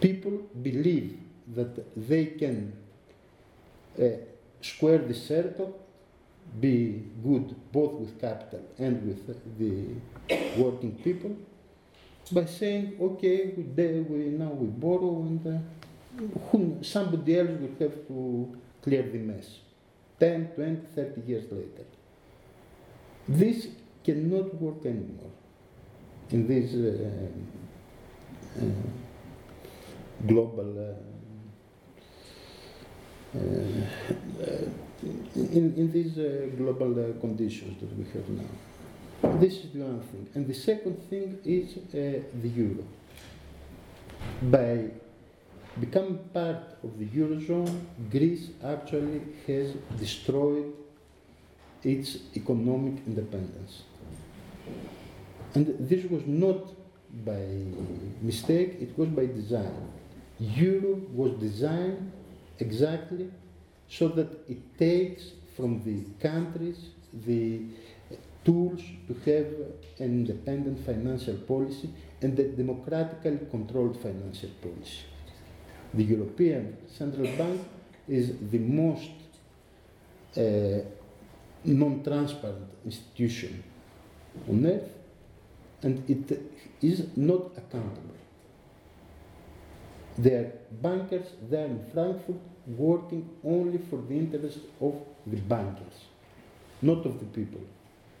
People believe that they can uh, square the circle, be good both with capital and with the working people, by saying, okay, we, de- we now we borrow and uh, somebody else will have to clear the mess 10, 20, 30 years later. This cannot work anymore in this uh, uh, global, uh, uh, in, in these uh, global conditions that we have now. This is the one thing. And the second thing is uh, the euro. By becoming part of the eurozone, Greece actually has destroyed its economic independence. And this was not by mistake, it was by design. Euro was designed exactly so that it takes from the countries the tools to have an independent financial policy and a democratically controlled financial policy. The European Central Bank is the most uh, non-transparent institution on earth and it is not accountable. There are bankers there in Frankfurt working only for the interest of the bankers, not of the people.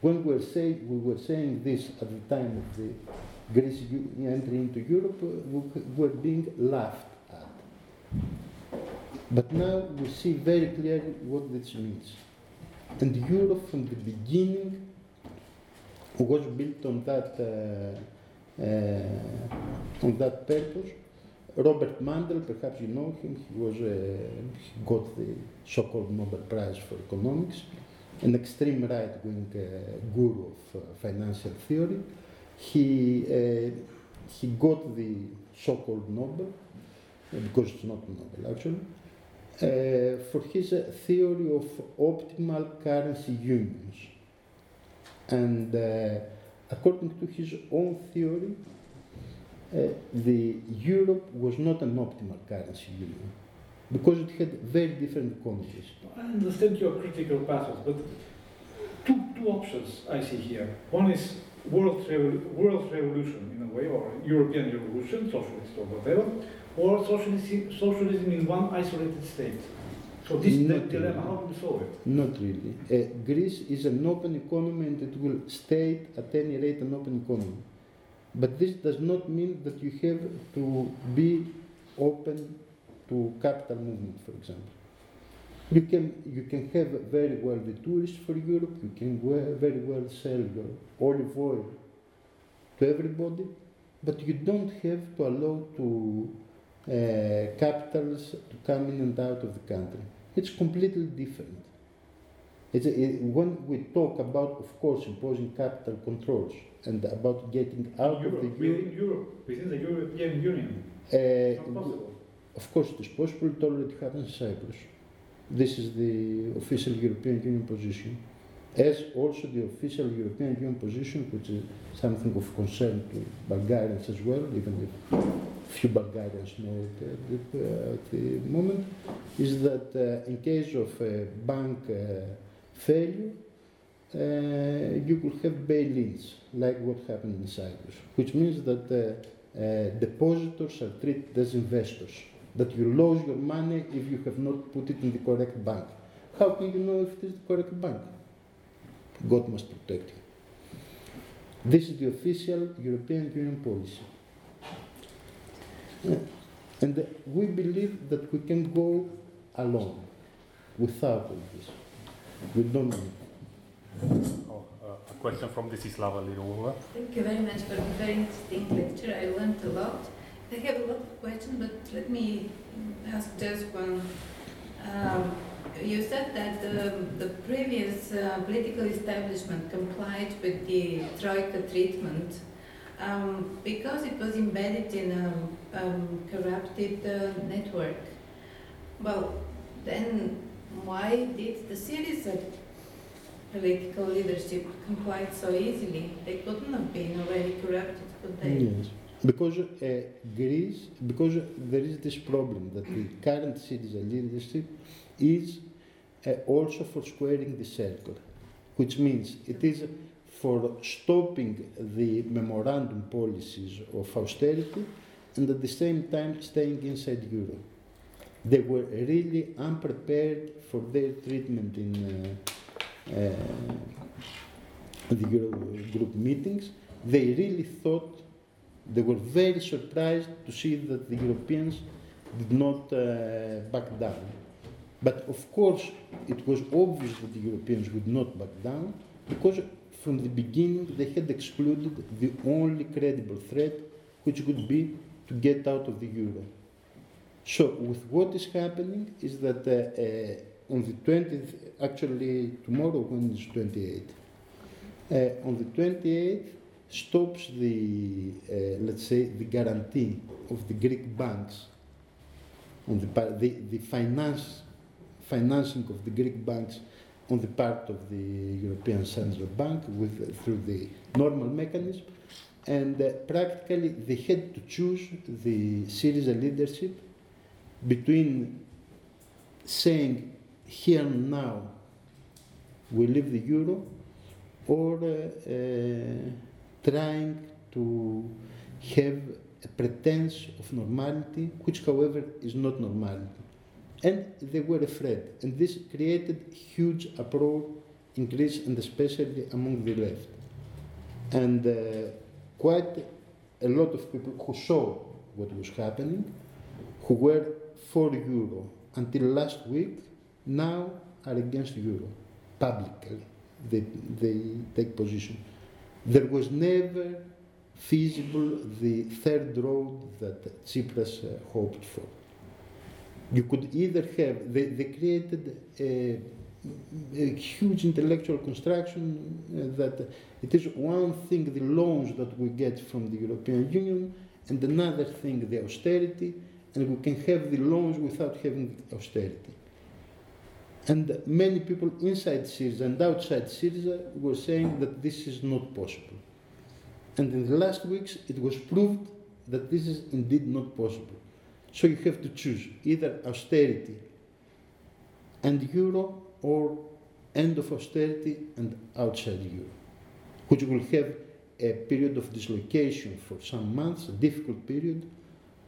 When we were, say, we were saying this at the time of the Greece entry into Europe, we were being laughed at. But now we see very clearly what this means. And Europe from the beginning was built on that, uh, uh, on that purpose. Robert Mundell, perhaps you know him, he, was, uh, he got the so-called Nobel Prize for Economics, an extreme right-wing uh, guru of uh, financial theory. He, uh, he got the so-called Nobel, uh, because it's not Nobel actually, uh, for his uh, theory of optimal currency unions. And uh, according to his own theory, the Europe was not an optimal currency union because it had very different economies. I understand your critical pathos, but two, two options I see here. One is world, revol- world revolution in a way, or European revolution, socialist or whatever, or socialism, socialism in one isolated state. So this Not dilemma, really. how do we solve it? Not really. Uh, Greece is an open economy and it will stay at any rate an open economy. But this does not mean that you have to be open to capital movement, for example. You can, you can have very well the tourists for Europe, you can very well sell your olive oil to everybody, but you don't have to allow to uh, capitals to come in and out of the country. It's completely different. It's it, when we talk about, of course, imposing capital controls and about getting out Europe, of the euro, within Europe, within the European Union. uh, It's not possible. Of course, it is possible. It already happens in Cyprus. This is the official European Union position, as also the official European Union position, which is something of concern to Bulgarians as well, even if few Bulgarians know it at the, uh, at the moment, is that uh, in case of a bank uh, failure, uh, you could have bail-ins, like what happened in Cyprus, which means that uh, uh, depositors are treated as investors, that you lose your money if you have not put it in the correct bank. How can you know if it is the correct bank? God must protect you. This is the official European Union policy. Yeah. And we believe that we can go alone without all this. We don't need. Oh, uh, a question from Desislava Lirova. Thank you very much for the very interesting lecture. I learned a lot. I have a lot of questions, but let me ask just one. Um, you said that the, the previous uh, political establishment complied with the Troika treatment um, because it was embedded in a um, corrupted uh, network. Well, then why did the Syriza political leadership comply so easily? They couldn't have been already corrupted, could they? Yes. Because uh, Greece, because there is this problem that the current Syriza leadership is uh, also for squaring the circle, which means it is for stopping the memorandum policies of austerity and at the same time staying inside euro. They were really unprepared for their treatment in uh, the Euro group meetings. They really thought they were very surprised to see that the Europeans did not uh, back down. But of course, it was obvious that the Europeans would not back down because from the beginning they had excluded the only credible threat, which would be to get out of the euro. So, with what is happening is that uh, uh, on the 20th, actually tomorrow, when is 28th, uh, on the 28th stops the, uh, let's say, the guarantee of the Greek banks on the, par- the, the finance, financing of the Greek banks on the part of the European Central Bank with, through the normal mechanism. And uh, practically they had to choose the Syriza leadership between saying here and now we leave the euro or uh, uh, trying to have a pretense of normality, which, however, is not normality. And they were afraid, and this created huge uproar in Greece and especially among the left. And uh, quite a lot of people who saw what was happening, who were for euro until last week, now are against euro publicly. They, they take position. There was never feasible the third road that Tsipras uh, hoped for. You could either have, they, they created a, a huge intellectual construction uh, that it is one thing the loans that we get from the European Union, and another thing the austerity, and we can have the loans without having austerity. And many people inside Syriza and outside Syriza were saying that this is not possible. And in the last weeks, it was proved that this is indeed not possible. So you have to choose either austerity and euro or end of austerity and outside euro, which will have a period of dislocation for some months, a difficult period,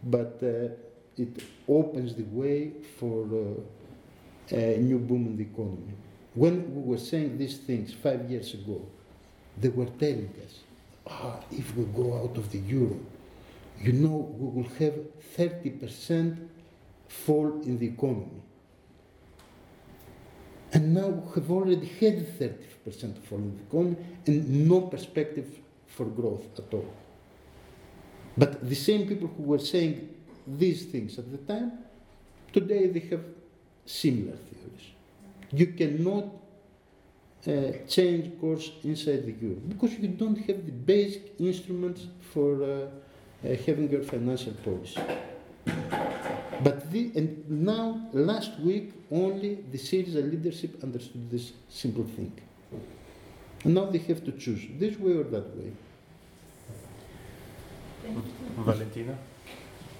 but uh, it opens the way for uh, new boom in the economy. When we were saying these things five years ago, they were telling us, ah, if we go out of the euro, you know, we will have 30% fall in the economy. And now we have already had 30% fall in the economy and no perspective for growth at all. But the same people who were saying these things at the time, today they have similar theories. You cannot uh, change course inside the euro because you don't have the basic instruments for uh, uh, having your financial policy. But the, and now, last week, only the Syriza leadership understood this simple thing. And now they have to choose this way or that way. Valentina?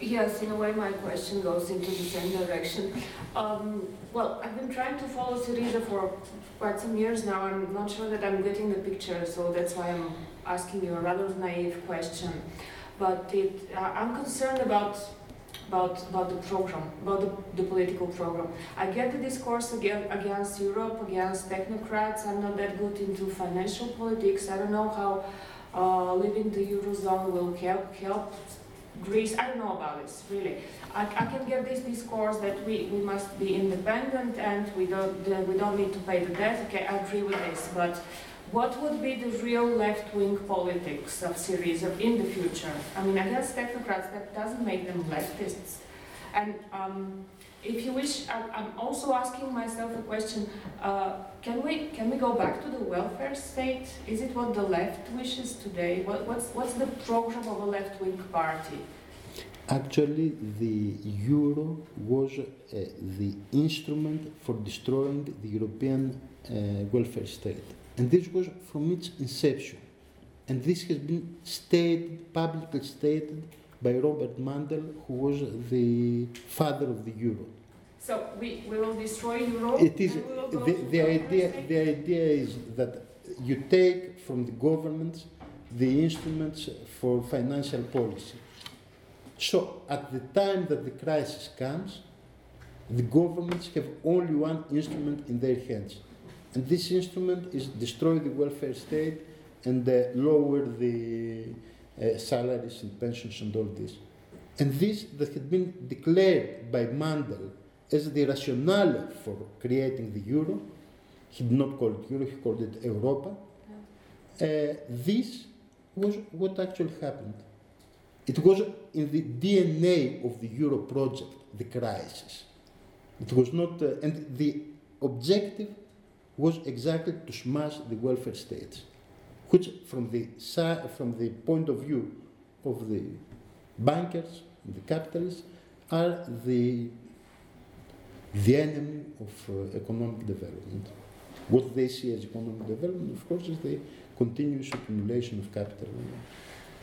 Yes, in a way, my question goes into the same direction. Um, well, I've been trying to follow Syriza for quite some years now. I'm not sure that I'm getting the picture, so that's why I'm asking you a rather naive question. But it, uh, I'm concerned about about about the program, about the, the political program. I get the discourse again against Europe, against technocrats. I'm not that good into financial politics. I don't know how uh, leaving the eurozone will help help Greece. I don't know about this really. I, I can get this discourse that we, we must be independent and we don't that we don't need to pay the debt. Okay, I agree with this, but what would be the real left-wing politics of Syriza in the future? I mean, against technocrats, that doesn't make them leftists. And um, if you wish, I'm also asking myself a question: uh, Can we can we go back to the welfare state? Is it what the left wishes today? What, what's what's the program of a left-wing party? Actually, the euro was uh, the instrument for destroying the European uh, welfare state. And this was from its inception. And this has been stated, publicly stated by Robert Mundell, who was the father of the euro. So we, we will destroy Europe. It is and we will go the, the idea. The idea is that you take from the governments the instruments for financial policy. So at the time that the crisis comes, the governments have only one instrument in their hands. And this instrument is destroy the welfare state and uh, lower the uh, salaries and pensions and all this. And this that had been declared by Mundell as the rationale for creating the euro, he did not call it euro, he called it Europa. Uh, this was what actually happened. It was in the DNA of the euro project, the crisis. It was not, uh, and the objective was exactly to smash the welfare states, which, from the, from the point of view of the bankers and the capitalists, are the, the enemy of uh, economic development. What they see as economic development, of course, is the continuous accumulation of capital.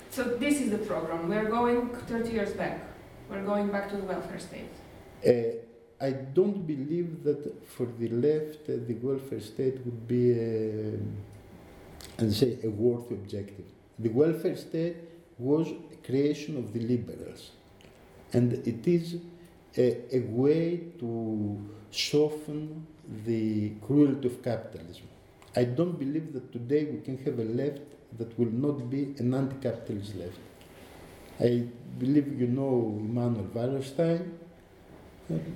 So this is the program. We're going 30 years back. We're going back to the welfare state. Uh, I don't believe that for the left uh, the welfare state would be, a, and say, a worthy objective. The welfare state was a creation of the liberals, and it is a, a way to soften the cruelty of capitalism. I don't believe that today we can have a left that will not be an anti-capitalist left. I believe you know Immanuel Wallerstein.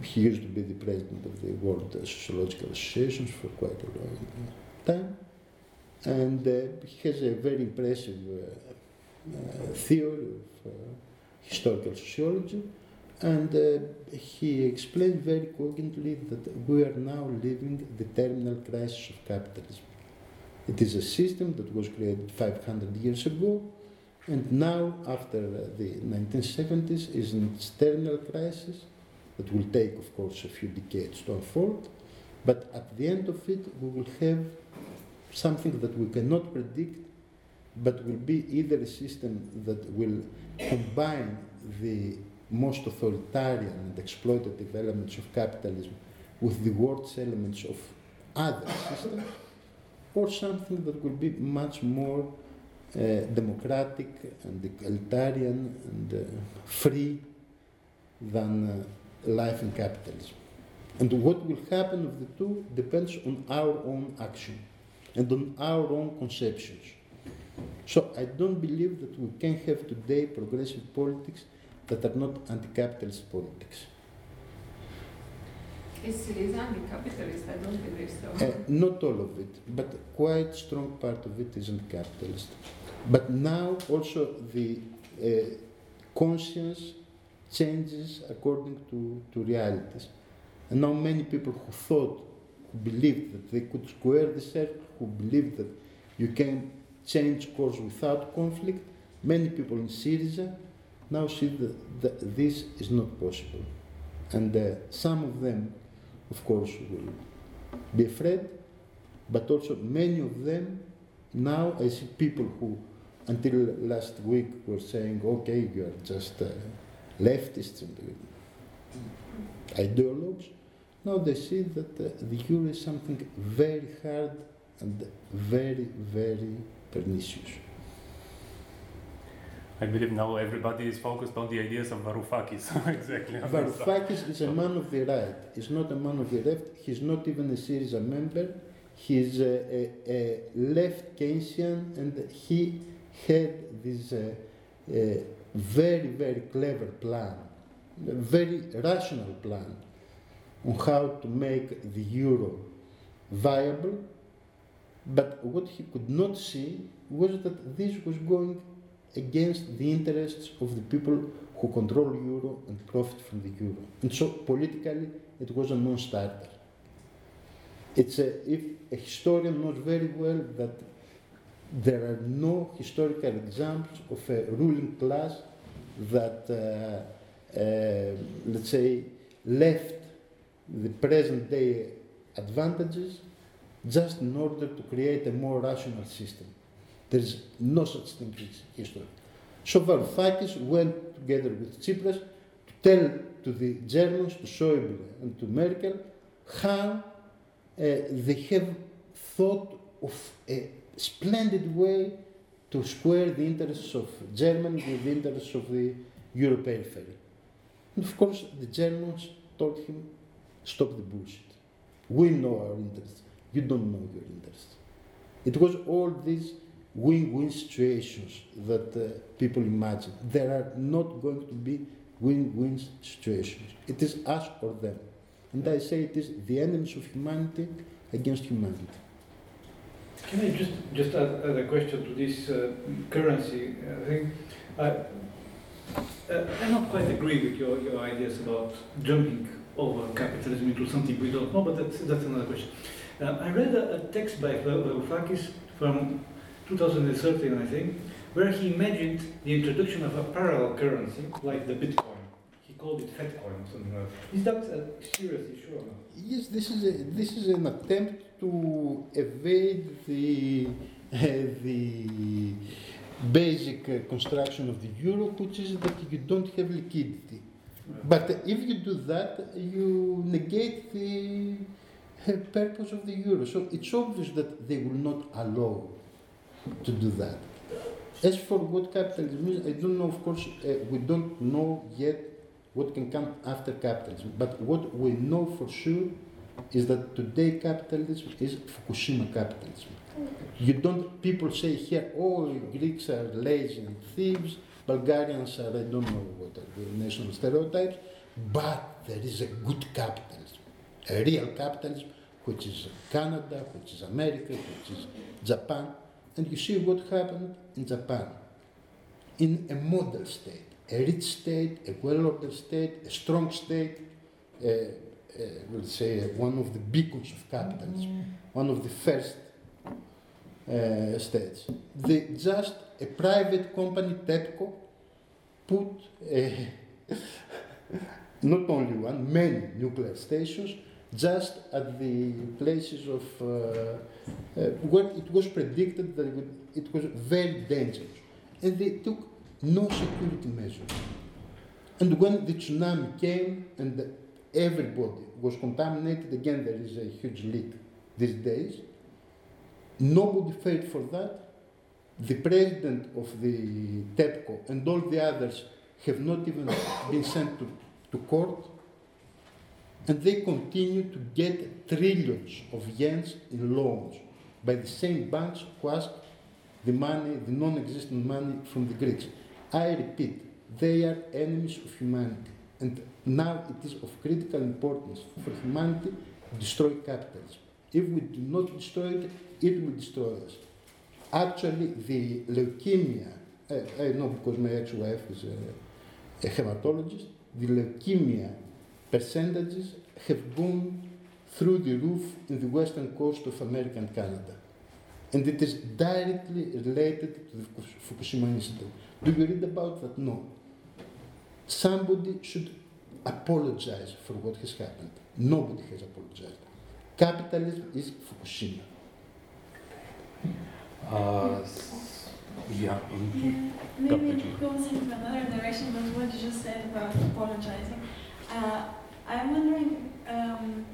He used to be the president of the World Sociological Associations for quite a long time. And uh, he has a very impressive uh, uh, theory of historical sociology. And uh, he explained very cogently that we are now living the terminal crisis of capitalism. It is a system that was created 500 years ago, and now, after the 1970s, is in its terminal crisis that will take, of course, a few decades to unfold. But at the end of it, we will have something that we cannot predict, but will be either a system that will combine the most authoritarian and exploitative elements of capitalism with the worst elements of other systems, or something that will be much more uh, democratic and egalitarian and uh, free than uh, life in capitalism. And what will happen of the two depends on our own action and on our own conceptions. So I don't believe that we can have today progressive politics that are not anti-capitalist politics. Is Syriza anti-capitalist? I don't believe so. Uh, not all of it, but quite strong part of it is anti-capitalist. But now also the uh, conscience changes according to, to realities. And now many people who thought, believed that they could square the circle, who believed that you can change course without conflict, many people in Syriza now see that, that this is not possible. And uh, some of them, of course, will be afraid, but also many of them now I see people who until last week were saying, okay, you are just uh, leftists and ideologues. Now they see that uh, the euro is something very hard and very, very pernicious. I believe now everybody is focused on the ideas of Varoufakis. *laughs* exactly. *laughs* Varoufakis is a man of the right. He's not a man of the left. He's not even a Syriza member. He's a, a, a left Keynesian, and he had this uh, uh, very, very clever plan, a very rational plan on how to make the euro viable. But what he could not see was that this was going against the interests of the people who control euro and profit from the euro. And so politically, it was a non-starter. It's a, if a historian knows very well that there are no historical examples of a ruling class that, uh, uh, let's say, left the present day advantages just in order to create a more rational system. There is no such thing in history. So Varoufakis went together with Tsipras to tell to the Germans, to Schäuble and to Merkel, how uh, they have thought of a splendid way to square the interests of Germany with the interests of the Euro periphery. And of course, the Germans told him, stop the bullshit. We know our interests. You don't know your interests. It was all these win-win situations that uh, people imagine. There are not going to be win-win situations. It is us or them. And I say it is the enemies of humanity against humanity. Can I just, just add, add a question to this uh, currency uh, thing? I, uh, I don't quite agree with your, your ideas about jumping over capitalism into something we don't know, but that's, that's another question. Uh, I read a, a text by Varoufakis from 2013, I think, where he imagined the introduction of a parallel currency like the Bitcoin. He called it Fatcoin or something like that. Is that a serious issue or not? Yes, this is, a, this is an attempt to evade the, *laughs* uh, the basic uh, construction of the euro, which is that you don't have liquidity. But if you do that, you negate the purpose of the euro. So it's obvious that they will not allow to do that. As for what capitalism is, I don't know, of course, uh, we don't know yet what can come after capitalism. But what we know for sure is that today capitalism is Fukushima capitalism. You don't, people say here, oh, Greeks are lazy and thieves, Bulgarians are, I don't know what are the national stereotypes, but there is a good capitalism, a real capitalism, which is Canada, which is America, which is Japan. And you see what happened in Japan. In a model state, a rich state, a well-ordered state, a strong state, uh, uh, we'll say uh, one of the beacons of capitalism, one of the first uh, states. The, just a private company, TEPCO, put a, *laughs* not only one, many nuclear stations just at the places of uh, uh, where it was predicted that it, was very dangerous. And they took no security measures. And when the tsunami came and everybody was contaminated, again, there is a huge leak these days, nobody paid for that. The president of the TEPCO and all the others have not even been sent to, to court and they continue to get trillions of yens in loans by the same banks who ask the money, the non-existent money from the Greeks. I repeat, they are enemies of humanity. And now it is of critical importance for humanity to destroy capitalism. If we do not destroy it, it will destroy us. Actually, the leukemia, I, I know because my ex-wife is a, a hematologist, the leukemia percentages have gone through the roof in the western coast of America and Canada. And it is directly related to the Fukushima incident. Do you read about that? No. Somebody should apologize for what has happened. Nobody has apologized. Capitalism is Fukushima. Uh, yeah. Yeah, maybe it goes into another direction, but what you just said about apologizing. Uh, I'm wondering, um,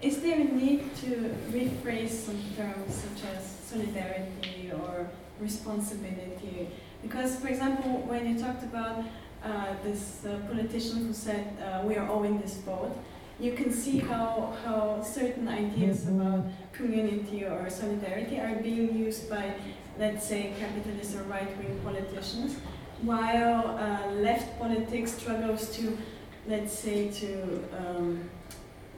is there a need to rephrase some terms such as solidarity or responsibility? Because, for example, when you talked about uh, this uh, politician who said uh, we are all in this boat, you can see how, how certain ideas about community or solidarity are being used by, let's say, capitalist or right-wing politicians, while uh, left politics struggles to let's say, to um,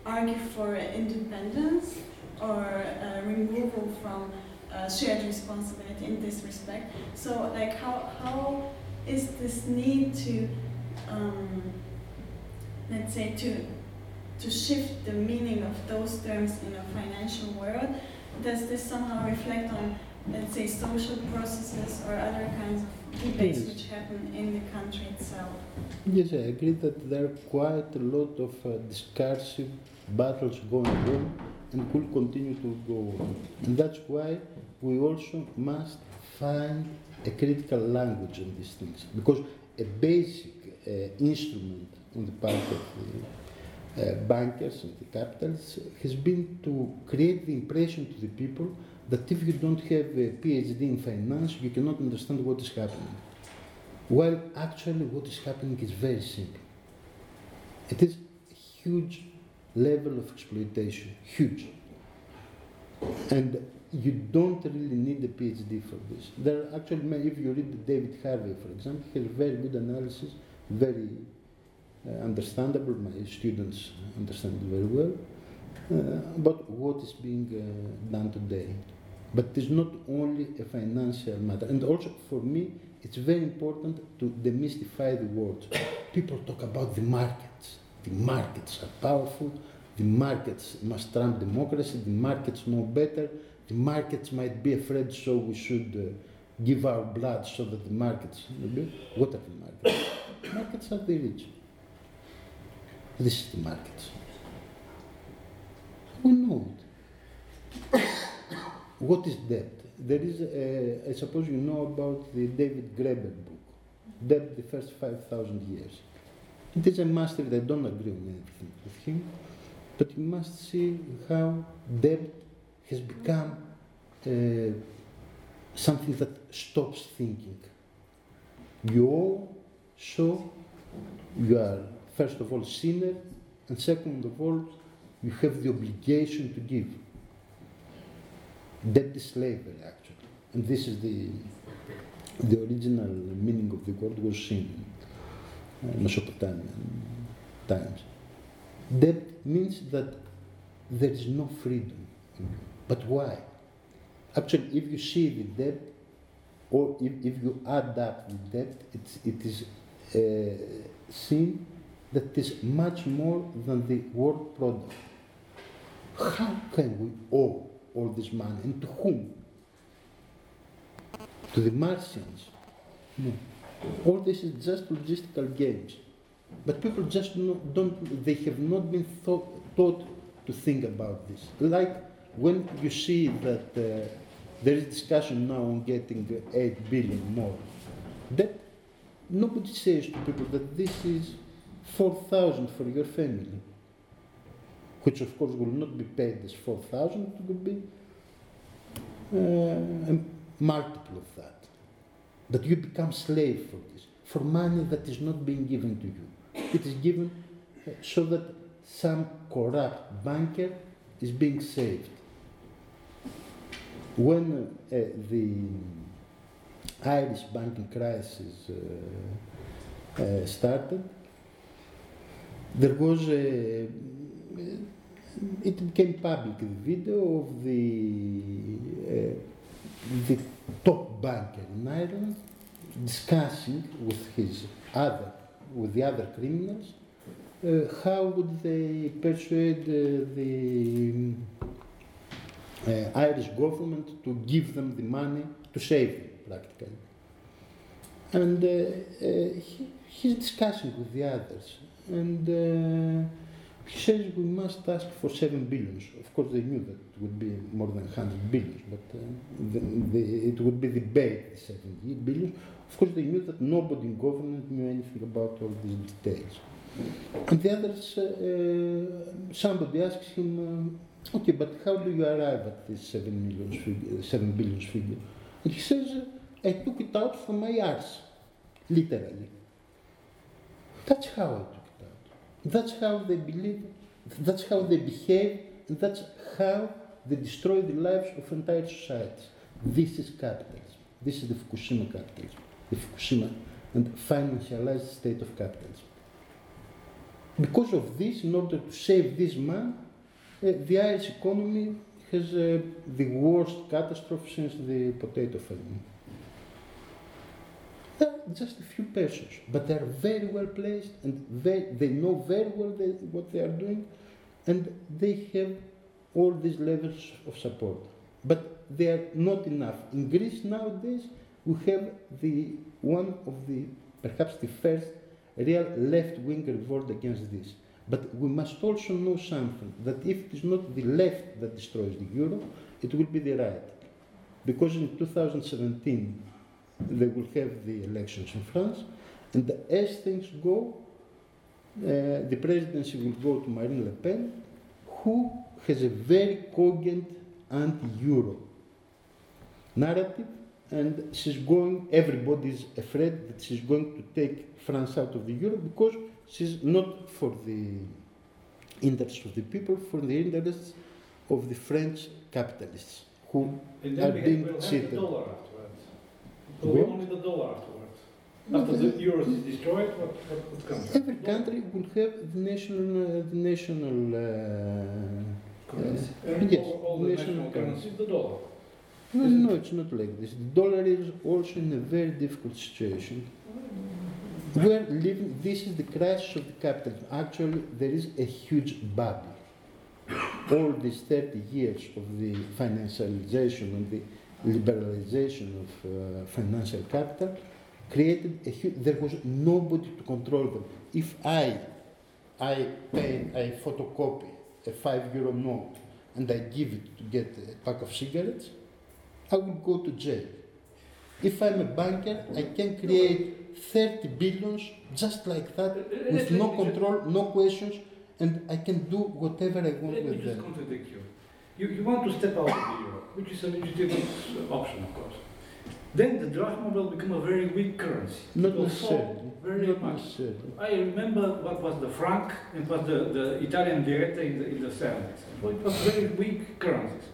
argue for independence or uh, removal from uh, shared responsibility in this respect. So, like, how, how is this need to, um, let's say, to, to shift the meaning of those terms in a financial world? Does this somehow reflect on, let's say, social processes or other kinds of debates Yes. which happen in the country itself? Yes, I agree that there are quite a lot of uh, discursive battles going on and will continue to go on. And that's why we also must find a critical language on these things. Because a basic uh, instrument on the part of the bankers and the capitalists has been to create the impression to the people that if you don't have a PhD in finance, you cannot understand what is happening. While actually what is happening is very simple. It is a huge level of exploitation, huge. And you don't really need a PhD for this. There are actually, many if you read David Harvey, for example, he has very good analysis, very uh, understandable. My students understand very well uh, about what is being uh, done today. But it is not only a financial matter. And also, for me, it's very important to demystify the words. People talk about the markets. The markets are powerful. The markets must trump democracy. The markets know better. The markets might be afraid, so we should uh, give our blood so that the markets. What are the markets? *coughs* markets are the rich. This is the market. We know it. what is debt? There is, a, I suppose you know about the David Graeber book, Debt the First 5,000 Years. It is a master, I don't agree on anything with him, but you must see how debt has become uh, something that stops thinking. You owe, so you are first of all sinner, and second of all, you have the obligation to give. Debt is slavery, actually. And this is the, the original meaning of the word was sin, uh, Mesopotamian times. Debt means that there is no freedom. But why? Actually, if you see the debt, or if, if you add up the debt, it's, it is uh, seen that is much more than the world product. How can we owe all this money and to whom? To the Martians? No. All this is just logistical games. But people just don't, they have not been thought, taught to think about this. Like when you see that uh, there is discussion now on getting 8 billion more, that nobody says to people that this is 4,000 for your family, which of course will not be paid as 4,000, it will be uh, a multiple of that. That you become slave for this, for money that is not being given to you. It is given uh, so that some corrupt banker is being saved. When uh, the Irish banking crisis uh, uh, started, there was a it became public the video of the uh, the top banker in Ireland discussing with his other with the other criminals uh, how would they persuade uh, the uh, Irish government to give them the money to save them practically and uh, uh, he, he's discussing with the others and he says we must ask for 7 billions. Of course, they knew that it would be more than 100 billions, but uh, the, the, it would be the bait, 7 billion. Of course, they knew that nobody in government knew anything about all these details. And the others, uh, uh, somebody asks him, uh, okay, but how do you arrive at this 7, millions figure, 7 billions figure? And he says, I took it out from my arse, literally. That's how that's how they believe, that's how they behave, and that's how they destroy the lives of entire societies. This is capitalism. This is the Fukushima capitalism, the Fukushima and financialized state of capitalism. Because of this, in order to save this man, uh, the Irish economy has uh, the worst catastrophe since the potato famine. Just a few persons, but they are very well placed and they, they know very well they, what they are doing and they have all these levels of support. But they are not enough. In Greece nowadays, we have the one of the perhaps the first real left-wing revolt against this. But we must also know something that if it is not the left that destroys the euro, it will be the right. Because in 2017, they will have the elections in France, and as things go, uh, the presidency will go to Marine Le Pen, who has a very cogent anti-Euro narrative, and she's going. Everybody's afraid that she's going to take France out of the euro because she's not for the interests of the people, for the interests of the French capitalists who are being have, we'll have cheated. The dollar afterwards. Will be What? only the dollar afterwards. After the euro is destroyed, what, what, what comes? Every country will have the national, uh, the national. Uh, Currency. uh, yes, all, all the national national currency is the dollar. No, no, it's not like this. The dollar is also in a very difficult situation. We are living, this is the crisis of the capitalism. Actually, there is a huge bubble. All these 30 years of the financialization and the liberalization of uh, financial capital created a huge, there was nobody to control them. If I, I pay, I photocopy a five euro note and I give it to get a pack of cigarettes, I will go to jail. If I'm a banker, I can create 30 billions just like that with no control, no questions, and I can do whatever I want Let with them. You. You, want to step out of the euro, which is a legitimate uh, option, of course. Then the drachma will become a very weak currency. Not necessarily. Very Not much. necessarily. I remember what was the franc and what the, the Italian liretta in the, in the 70s. So it was very weak currencies.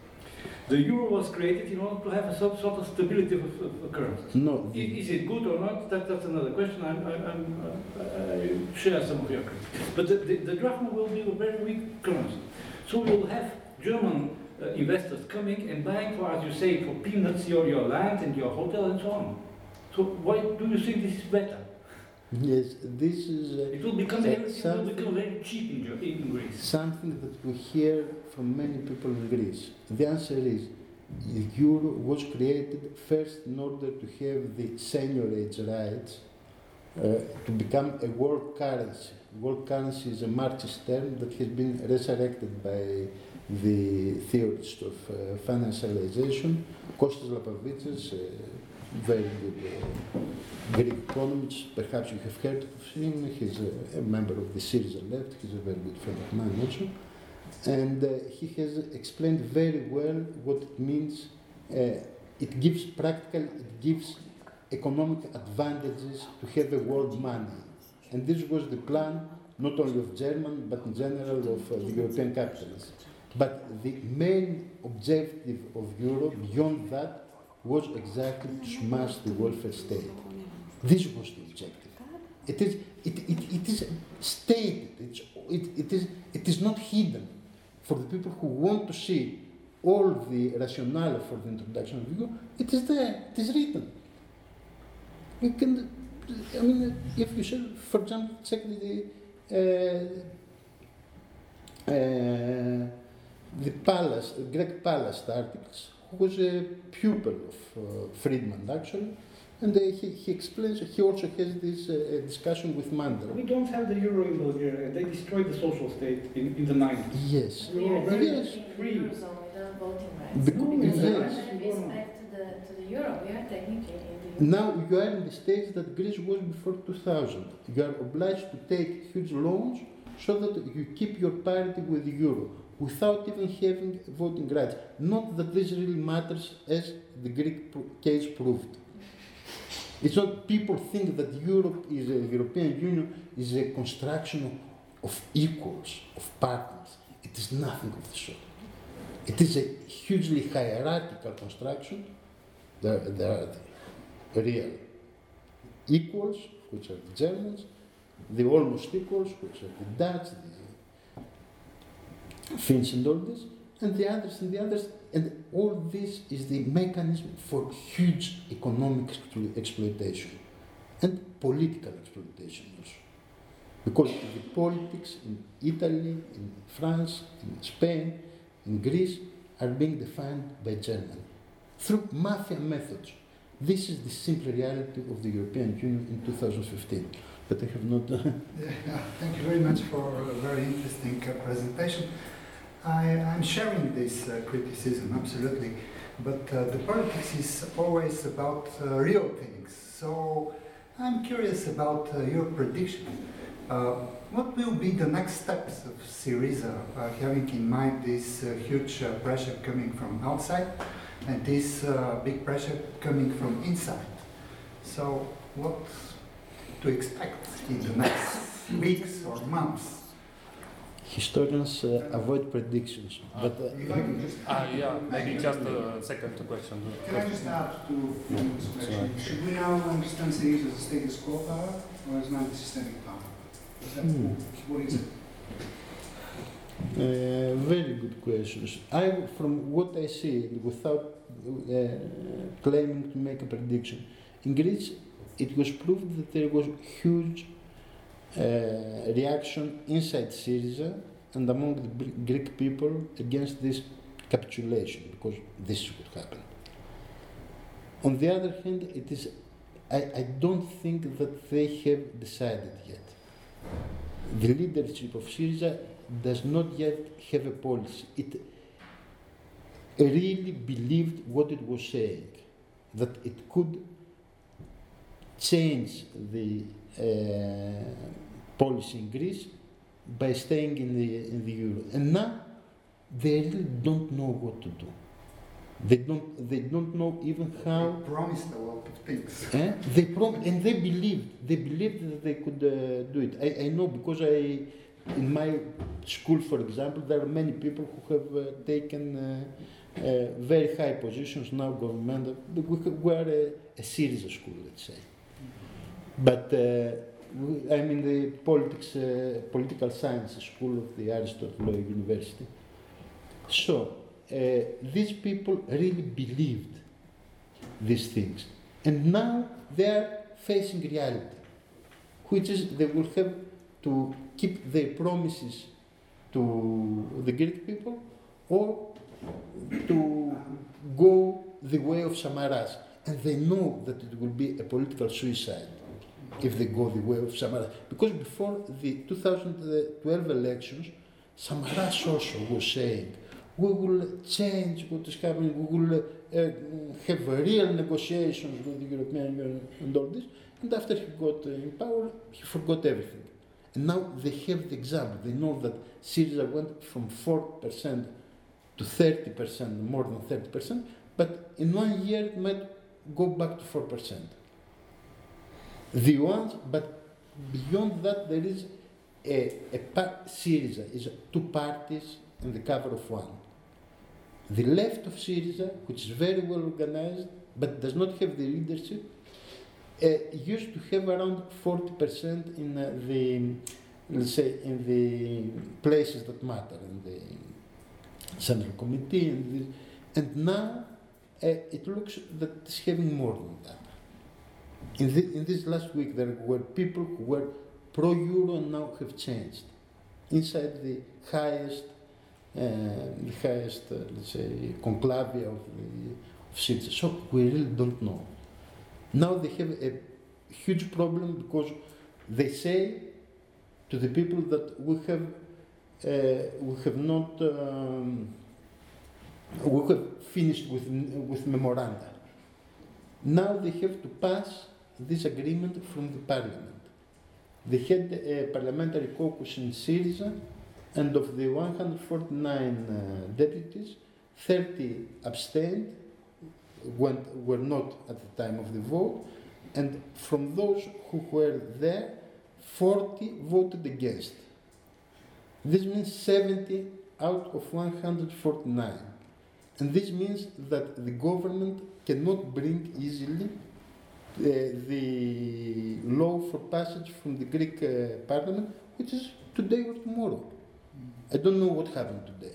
The euro was created in order to have a sort, sort of stability of, of, of currencies. No, I- Is it good or not? That, that's another question. I'm, I'm, I'm, I I share some of your criticism. But the, the, the drachma will be a very weak currency. So we will have German uh, investors coming and buying for, as you say, for peanuts your, your land and your hotel and so on. So why do you think this is better? yes, this is uh, It will become, So- very, it will something- become very cheap in, in Greece. something that we hear from many people in Greece. The answer is the euro was created first in order to have the seigniorage rights uh, to become a world currency. World currency is a Marxist term that has been resurrected by the theorist of uh, financialization. Kostas Lapavitsas, a very good uh, Greek economist, perhaps you have heard of him. He's a, a member of the Syriza left. He's a very good friend of mine also. And uh, he has explained very well what it means. Uh, it gives practical, it gives economic advantages to have a world money. And this was the plan not only of German, but in general of uh, the European capitalists. But the main objective of Europe, beyond that, was exactly to smash the welfare state. This was the objective. It is, it, it, it is stated, it's, it, it, is, it is not hidden. For the people who want to see all the rationale for the introduction of euro, it is there, it is written. You can, I mean, if you should, for example, check the, uh, uh, the palace, the Greek palace articles, who was a pupil of uh, Friedman actually, and uh, he, he explains, he also has this uh, discussion with Mundell. We don't have the euro in Bulgaria. They destroyed the social state in, in the 90s. Yes. We were very Yes. free. Eurozone without voting rights. Bec- Because yes. Russia is back to the, to the euro. We are technically in the euro. Now you are in the stage that Greece was before 2000. You are obliged to take huge loans so that you keep your parity with the euro without even having voting rights. Not that this really matters as the Greek pro- case proved. It's not people think that Europe is a European Union is a construction of equals, of partners. It is nothing of the sort. It is a hugely hierarchical construction. There, there are the real equals, which are the Germans, the almost equals, which are the Dutch, the Finns, and all this, and the others, and the others, and all this is the mechanism for huge economic explo- exploitation and political exploitation also. Because the politics in Italy, in France, in Spain, in Greece are being defined by Germany through mafia methods. This is the simple reality of the European Union in 2015. But I have not. *laughs* Yeah, thank you very much for a very interesting uh, presentation. I, I'm sharing this uh, criticism, absolutely, but uh, the politics is always about uh, real things. So I'm curious about uh, your prediction. Uh, what will be the next steps of Syriza, uh, having in mind this huge pressure coming from outside? and this big pressure coming from inside. So, what to expect in the next weeks or months? Historians uh, avoid predictions, but uh, If I can just Ah, yeah, maybe just a second question. Can I just add to Fernando's question? Should we now understand Syriza as a status quo power or as an anti-systemic power? Is that, Hmm. What is it? Uh, very good questions. I, from what I see, without uh, claiming to make a prediction, in Greece it was proved that there was huge uh, reaction inside Syriza and among the Greek people against this capitulation because this would happen. On the other hand, it is I, I don't think that they have decided yet. The leadership of Syriza does not yet have a policy. It really believed what it was saying, that it could change the policy in Greece by staying in the, in the euro. And now they really don't know what to do. They don't, they don't know even how They promised a lot of things. Eh? They prom- and they believed. They believed that they could uh, do it. I, I know because I, in my school, for example, there are many people who have uh, taken uh, very high positions now. Government. We we are a, a serious school, let's say. But uh, I'm in the politics, uh, political science school of the Aristotle University. So uh, these people really believed these things. And now they are facing reality, which is they will have to keep their promises to the Greek people or to go the way of Samaras. And they know that it will be a political suicide if they go the way of Samaras. Because before the 2012 elections, Samaras also was saying, we will change what is happening, we will uh, have real negotiations with the European Union and all this. And after he got uh, in power, he forgot everything. And now they have the example. They know that Syriza went from 4% to 30%, more than 30%, but in one year it might go back to 4%. The ones, but beyond that, there is a, a par- Syriza is two parties in the cover of one. The left of Syriza, which is very well organized but does not have the leadership, uh, used to have around 40% in uh, the, let's say, in the places that matter, in the central committee, and, this, and now uh, it looks that it's having more than that. In, the, in this last week, there were people who were pro-euro and now have changed inside the highest, uh, the highest, uh, let's say, conclave of the of Syriza. So we really don't know. Now they have a huge problem because they say to the people that we have uh, we have not um, we have finished with with memoranda. Now they have to pass this agreement from the parliament. They had a parliamentary caucus in Syriza, and of the 149 uh, deputies, 30 abstained, went, were not at the time of the vote, and from those who were there, 40 voted against. This means 70 out of 149. And this means that the government cannot bring easily uh, the law for passage from the Greek uh, parliament, which is today or tomorrow. I don't know what happened today.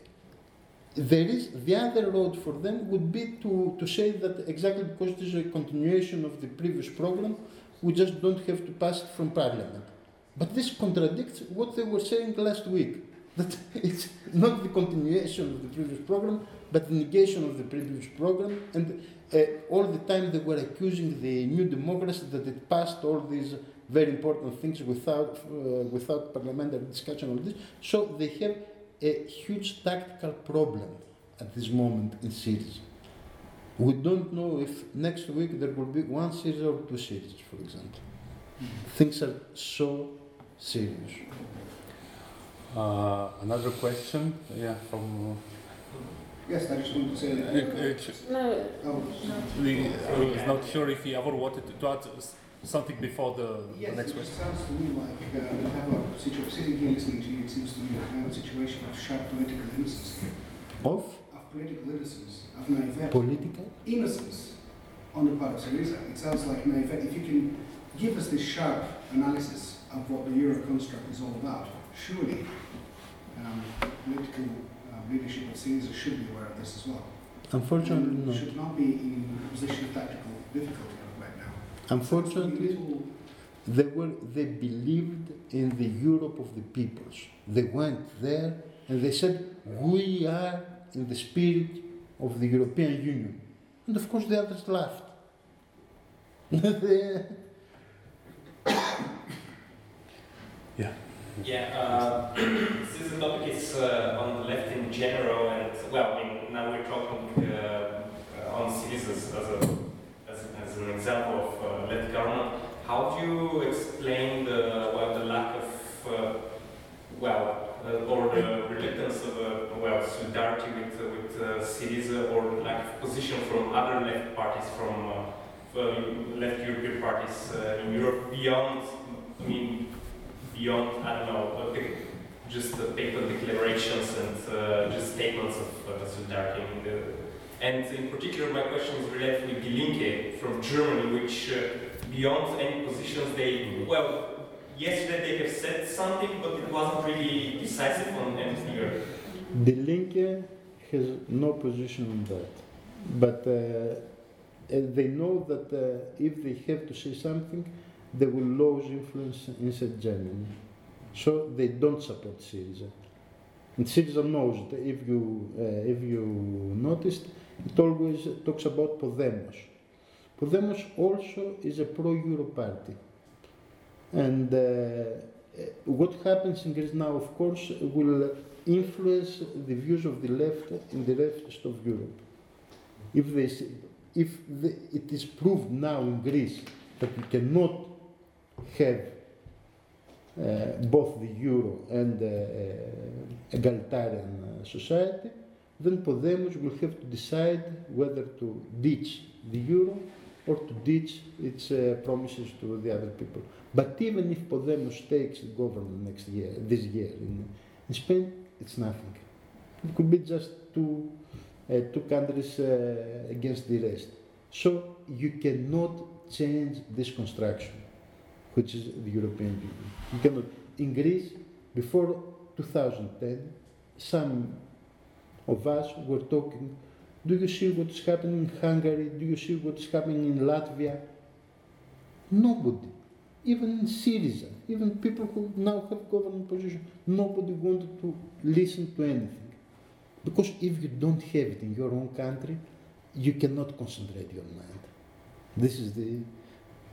There is the other road for them would be to, to say that exactly because it is a continuation of the previous program, we just don't have to pass it from parliament. But this contradicts what they were saying last week. That *laughs* it's not the continuation of the previous program, but the negation of the previous program. And uh, all the time they were accusing the New Democracy that it passed all these very important things without, uh, without parliamentary discussion on this. So they have a huge tactical problem at this moment in Syriza. We don't know if next week there will be one Syriza or two Syrizas, for example. Things are so serious. Uh, another question, yeah, from Yes, I just want to say Uh, uh, No, Oh, we- I was not sure if he ever wanted to add something before the, the Yes, next it question. sounds to me like uh, we have a situation, sitting here listening to you, it seems to me that we have a situation of sharp political innocence here. Of Of political innocence, of naivete. political? innocence on the part of Syriza. It sounds like naivete. If you can give us this sharp analysis of what the Euro construct is all about, surely um, political uh, leadership of Syriza should be aware of this as well. Unfortunately, And no. should not be in a position of tactical difficulty right now. Unfortunately, they were they believed in the Europe of the peoples. They went there and they said, "We are in the spirit of the European Union," and of course the others laughed. *laughs* They- Yeah, uh, *clears throat* this topic is uh, on the left in general, and well, I mean, now we're talking uh, on Syriza as, as, a, as, as an example of uh, left government. How do you explain the well the lack of uh, well uh, or the reluctance of well solidarity with with Syriza or lack of position from other left parties from left European parties in Europe beyond I mean beyond, I don't know, just the paper declarations and uh, just statements of uh, solidarity. And in particular, my question is related to Die Linke from Germany, which uh, beyond any positions, they, well, yesterday they have said something, but it wasn't really decisive on anything. The Linke has no position on that, but uh, they know that uh, if they have to say something, they will lose influence inside Germany. So they don't support Syriza. And Syriza knows if you uh, if you noticed, it always talks about Podemos. Podemos also is a pro-Euro party. And uh, uh, what happens in Greece now, of course, will influence the views of the left in the rest of Europe. If, they, if it is proved now in Greece that we cannot have uh, both the euro and uh, uh, egalitarian uh, society, then Podemos will have to decide whether to ditch the euro or to ditch its uh, promises to the other people. But even if Podemos takes the government next year, this year in, in Spain, it's nothing. It could be just two, uh, two countries uh, against the rest. So you cannot change this construction, which is the European Union. You cannot. In Greece, before 2010, some of us were talking. Do you see what is happening in Hungary? Do you see what is happening in Latvia? Nobody, even in Syriza, even people who now have government position, nobody wanted to listen to anything. Because if you don't have it in your own country, you cannot concentrate your mind. This is the,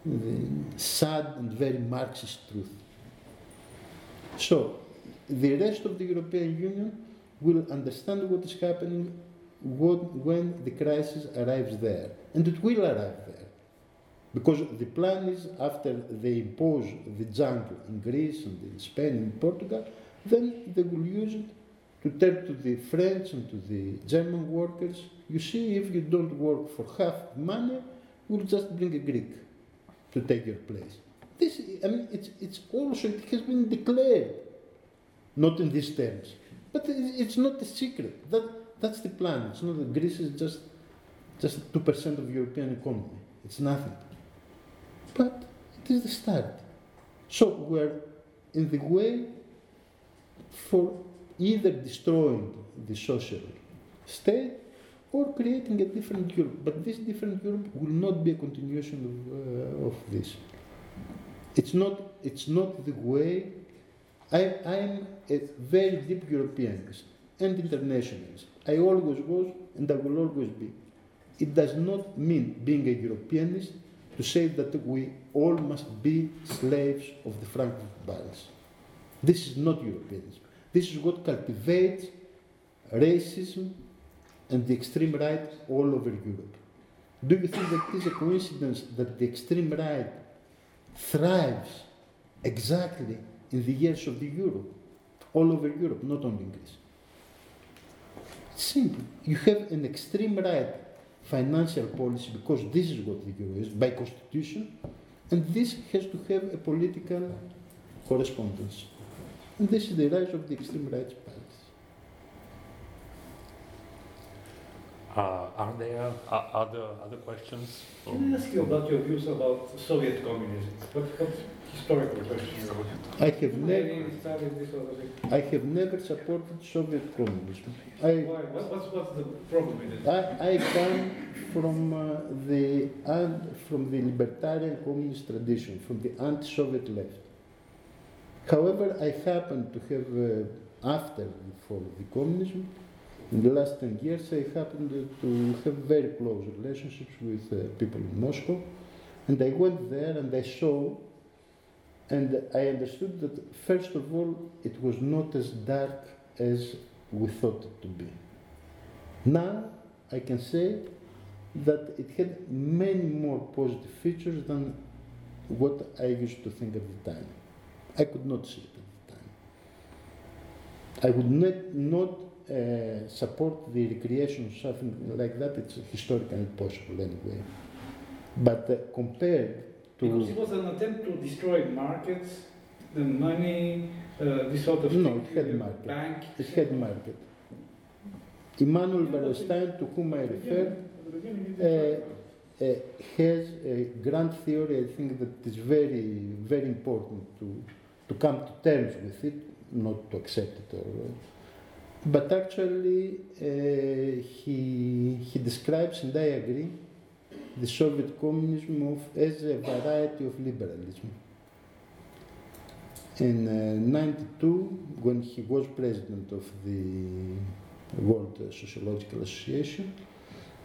the sad and very Marxist truth. So, the rest of the European Union will understand what is happening what, when the crisis arrives there. And it will arrive there. Because the plan is after they impose the jungle in Greece and in Spain and Portugal, then they will use it to tell to the French and to the German workers, you see, if you don't work for half money, we'll just bring a Greek to take your place. This, I mean, it's, it's also, it has been declared, not in these terms, but it's not a secret. That, that's the plan. It's not that Greece is just, just 2% of European economy. It's nothing. But it is the start. So we're in the way for either destroying the social state or creating a different Europe. But this different Europe will not be a continuation of, uh, of this. It's not, it's not the way. I, I'm a very deep Europeanist and internationalist. I always was and I will always be. It does not mean being a Europeanist to say that we all must be slaves of the Frankfurt balance. This is not Europeanism. This is what cultivates racism and the extreme right all over Europe. Do you think that it is a coincidence that the extreme right thrives exactly in the years of the euro, all over Europe, not only in Greece? Simple. You have an extreme right financial policy because this is what the euro is by constitution, and this has to have a political correspondence. And this is the rise of the extreme right parties. Uh, are there uh, other other questions? Can I ask you about your views about Soviet communism? What, what historical question? I have never, Lenin started this sort of thing. I have never supported Soviet communism. I, Why? What, what's, what's the problem with it? I, I come from uh, the and from the libertarian communist tradition, from the anti-Soviet left. However, I happen to have, uh, after for the communism, in the last 10 years, I happened to have very close relationships with uh, people in Moscow. And I went there and I saw, and I understood that, first of all, it was not as dark as we thought it to be. Now, I can say that it had many more positive features than what I used to think at the time. I could not see it at the time. I would not, not uh, support the recreation something like that. It's historically impossible anyway. But uh, compared Because to it was an attempt to destroy markets, the money, uh, this sort of no, it had market. bank. It had market. Immanuel Wallerstein, to whom I refer, uh, uh, has a grand theory. I think that is very, very important to to come to terms with it, not to accept it or. But actually, uh, he he describes, and I agree, the Soviet communism of, as a variety of liberalism. In uh, 92, when he was president of the World Sociological Association,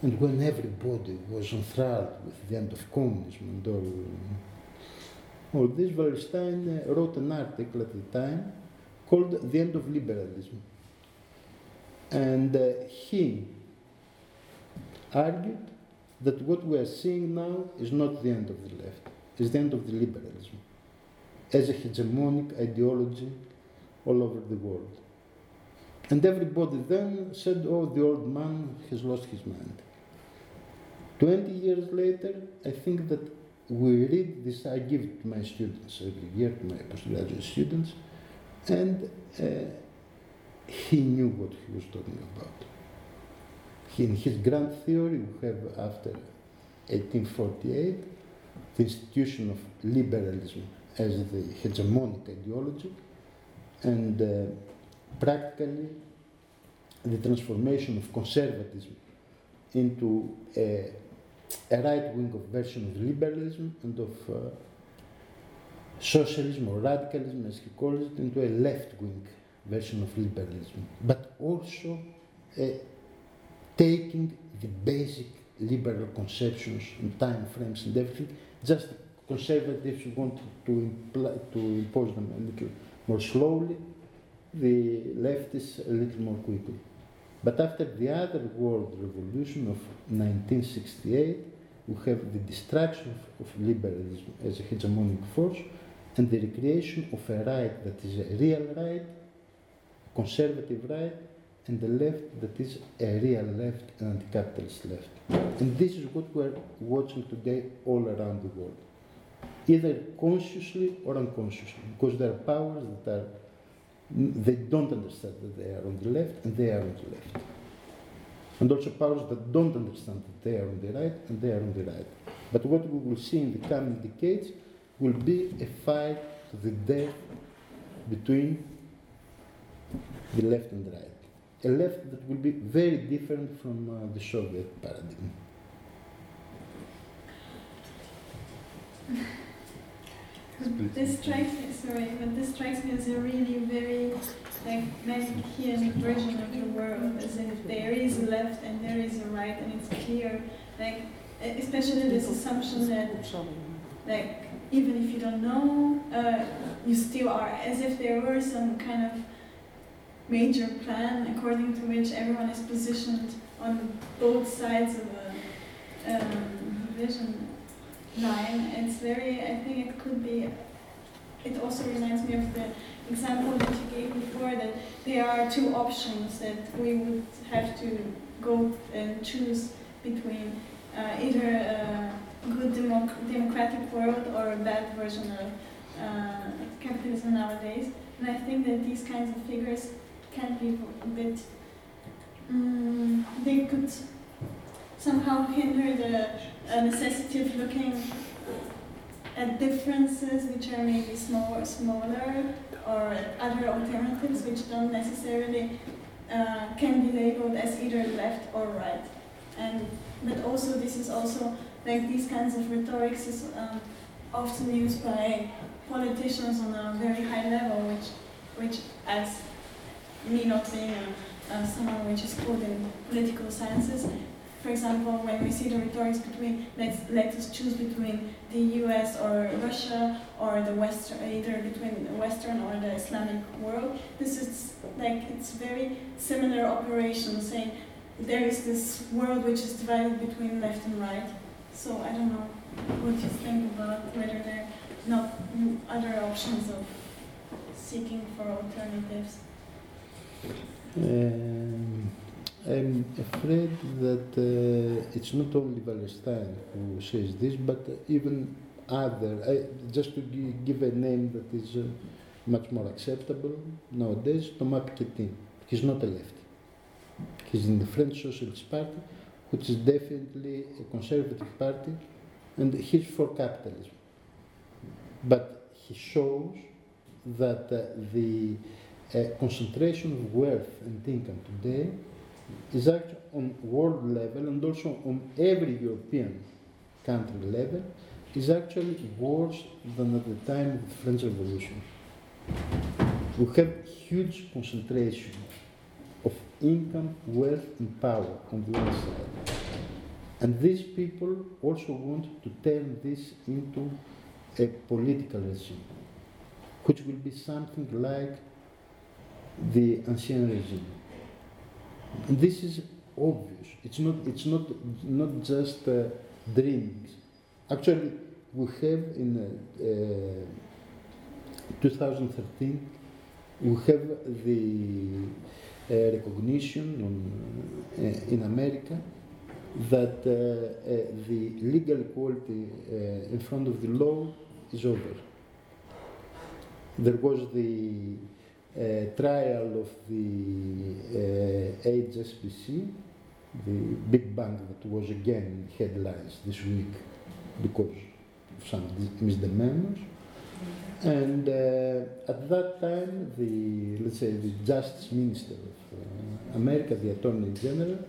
and when everybody was enthralled with the end of communism and all, all this, Wallerstein uh, wrote an article at the time called The End of Liberalism. And uh, he argued that what we are seeing now is not the end of the left, it's the end of the liberalism as a hegemonic ideology all over the world. And everybody then said, oh, the old man has lost his mind. 20 years later, I think that we read this, I give it to my students every year, to my postgraduate students, and uh, he knew what he was talking about. He, in his grand theory, we have after 1848 the institution of liberalism as the hegemonic ideology, and uh, practically the transformation of conservatism into a, a right wing version of liberalism and of uh, socialism or radicalism, as he calls it, into a left wing version of liberalism, but also uh, taking the basic liberal conceptions and time frames and everything, just conservatives want to, imply, to impose them a little more slowly, the leftists a little more quickly. But after the other world revolution of 1968, we have the destruction of, of liberalism as a hegemonic force and the recreation of a right that is a real right, conservative right, and the left that is a real left and anti-capitalist left. And this is what we're watching today all around the world, either consciously or unconsciously, because there are powers that are they don't understand that they are on the left and they are on the left. And also powers that don't understand that they are on the right and they are on the right. But what we will see in the coming decades will be a fight to the death between the left and the right. A left that will be very different from uh, the Soviet paradigm. This strikes me, sorry, but this strikes me as a really very like Manichaean version of the world, as if there is a left and there is a right, and it's clear, like especially this assumption that like even if you don't know, uh, you still are, as if there were some kind of major plan according to which everyone is positioned on both sides of a um, vision line. It's very, I think it could be, it also reminds me of the example that you gave before that there are two options that we would have to go and choose between uh, either a good democ- democratic world or a bad version of uh, capitalism nowadays. And I think that these kinds of figures can be a bit, um, they could somehow hinder the uh, necessity of looking at differences which are maybe small, smaller or other alternatives which don't necessarily uh, can be labeled as either left or right. And but also this is also like these kinds of rhetorics is um, often used by politicians on a very high level, which which as me not being a, uh, someone which is good in political sciences, for example, when we see the rhetorics between let's let us choose between the U.S. or Russia or the Western, either between the Western or the Islamic world, this is like it's very similar operation, saying there is this world which is divided between left and right. So I don't know what you think about whether there are not other options of seeking for alternatives. Um, I'm afraid that uh, it's not only Wallerstein who says this, but even other. I, just to gi- give a name that is uh, much more acceptable nowadays, Thomas Piketty. He's not a lefty. He's in the French Socialist Party, which is definitely a conservative party, and he's for capitalism. But he shows that uh, the uh, concentration of wealth and income today is actually on world level and also on every European country level is actually worse than at the time of the French Revolution. We have huge concentration of income, wealth, and power on the one side. And these people also want to turn this into a political regime, which will be something like the ancien regime. And this is obvious. It's not, it's not, not just uh, dreams. Actually, we have in uh, uh, 2013, we have the uh, recognition on, uh, in America that the legal equality in front of the law is over. There was the trial of the uh, HSBC, the big bank that was again in headlines this week because of some misdemeanors. And uh, at that time, the let's say the Justice Minister of uh, America, the Attorney General,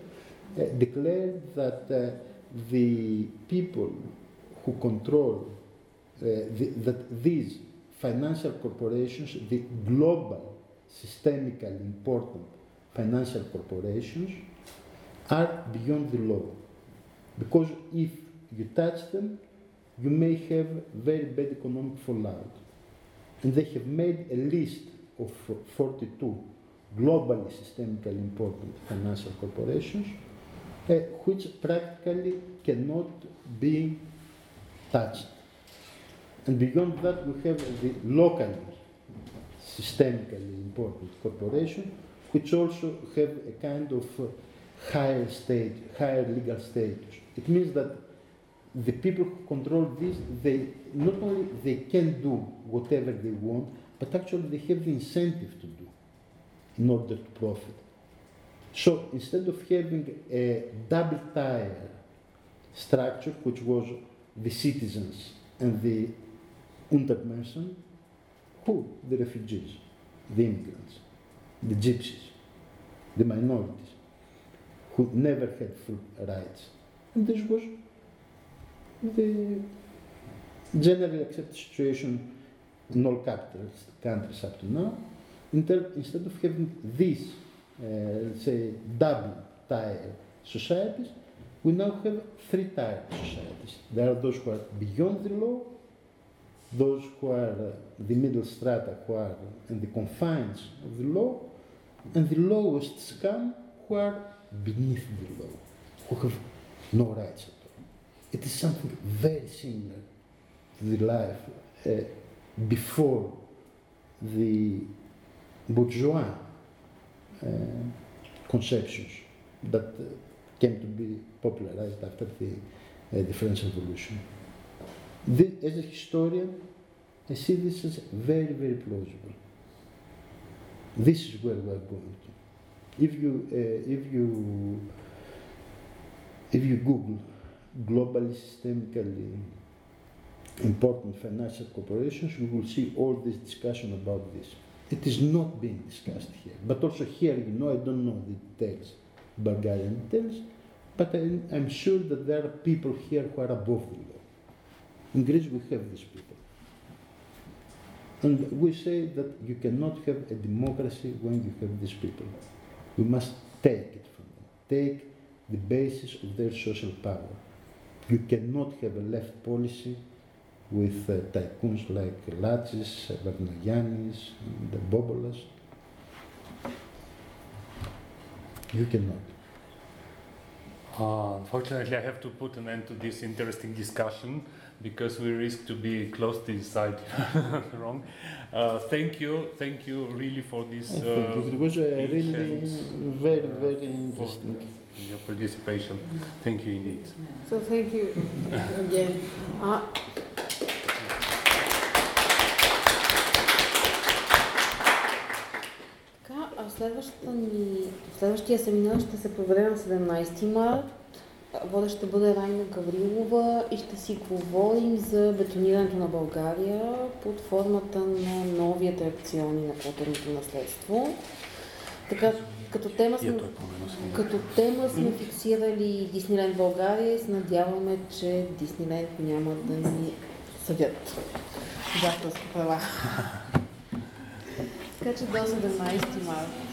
uh, declared that uh, the people who control uh, the, that these financial corporations, the global, systemically important financial corporations, are beyond the law. Because if you touch them, you may have very bad economic fallout. And they have made a list of 42 globally systemically important financial corporations, uh, which practically cannot be touched. And beyond that, we have the locally systemically important corporation, which also have a kind of higher state, higher legal status. It means that the people who control this, they not only they can do whatever they want, but actually they have the incentive to do in order to profit. So instead of having a double tier structure, which was the citizens and the Untermenschen, who? The refugees, the immigrants, the gypsies, the minorities, who never had full rights. And this was the generally accepted situation in all capitalist countries up to now. In ter- instead of having these, uh, let's say, double tier societies, we now have three tier societies. There are those who are beyond the law, those who are uh, the middle strata who are in the confines of the law, and the lowest scum who are beneath the law, who have no rights at all. It is something very similar to the life uh, before the bourgeois uh, conceptions that uh, came to be popularized after the, uh, the French Revolution. As a historian, I see this as very, very plausible. This is where we're going to. If you, uh, if you, if you Google globally systemically important financial corporations, you will see all this discussion about this. It is not being discussed here. But also here, you know, I don't know the details, Bulgarian details, but I, I'm sure that there are people here who are above the law. In Greece, we have these people. And we say that you cannot have a democracy when you have these people. You must take it from them, take the basis of their social power. You cannot have a left policy with uh, tycoons like Latsis, Vardinoyannis, the Bobolas. You cannot. Uh, unfortunately, I have to put an end to this interesting discussion because we risk to be closely decide *laughs* wrong. Uh, thank you, thank you really for this. Thank Uh, you. It was uh, really and, very, uh, very for interesting. Your participation. Thank you indeed. So thank you again. А, така, а следващата ни, следващия семинар ще се проведе на 17 март. Водеща ще бъде Райна Гаврилова и ще си говорим за бетонирането на България под формата на нови атракциони на културното наследство. Така, като тема сме, като тема сме фиксирали Дисниленд България и се надяваме, че Дисниленд няма да ни съдят за права. така че до 17 марта.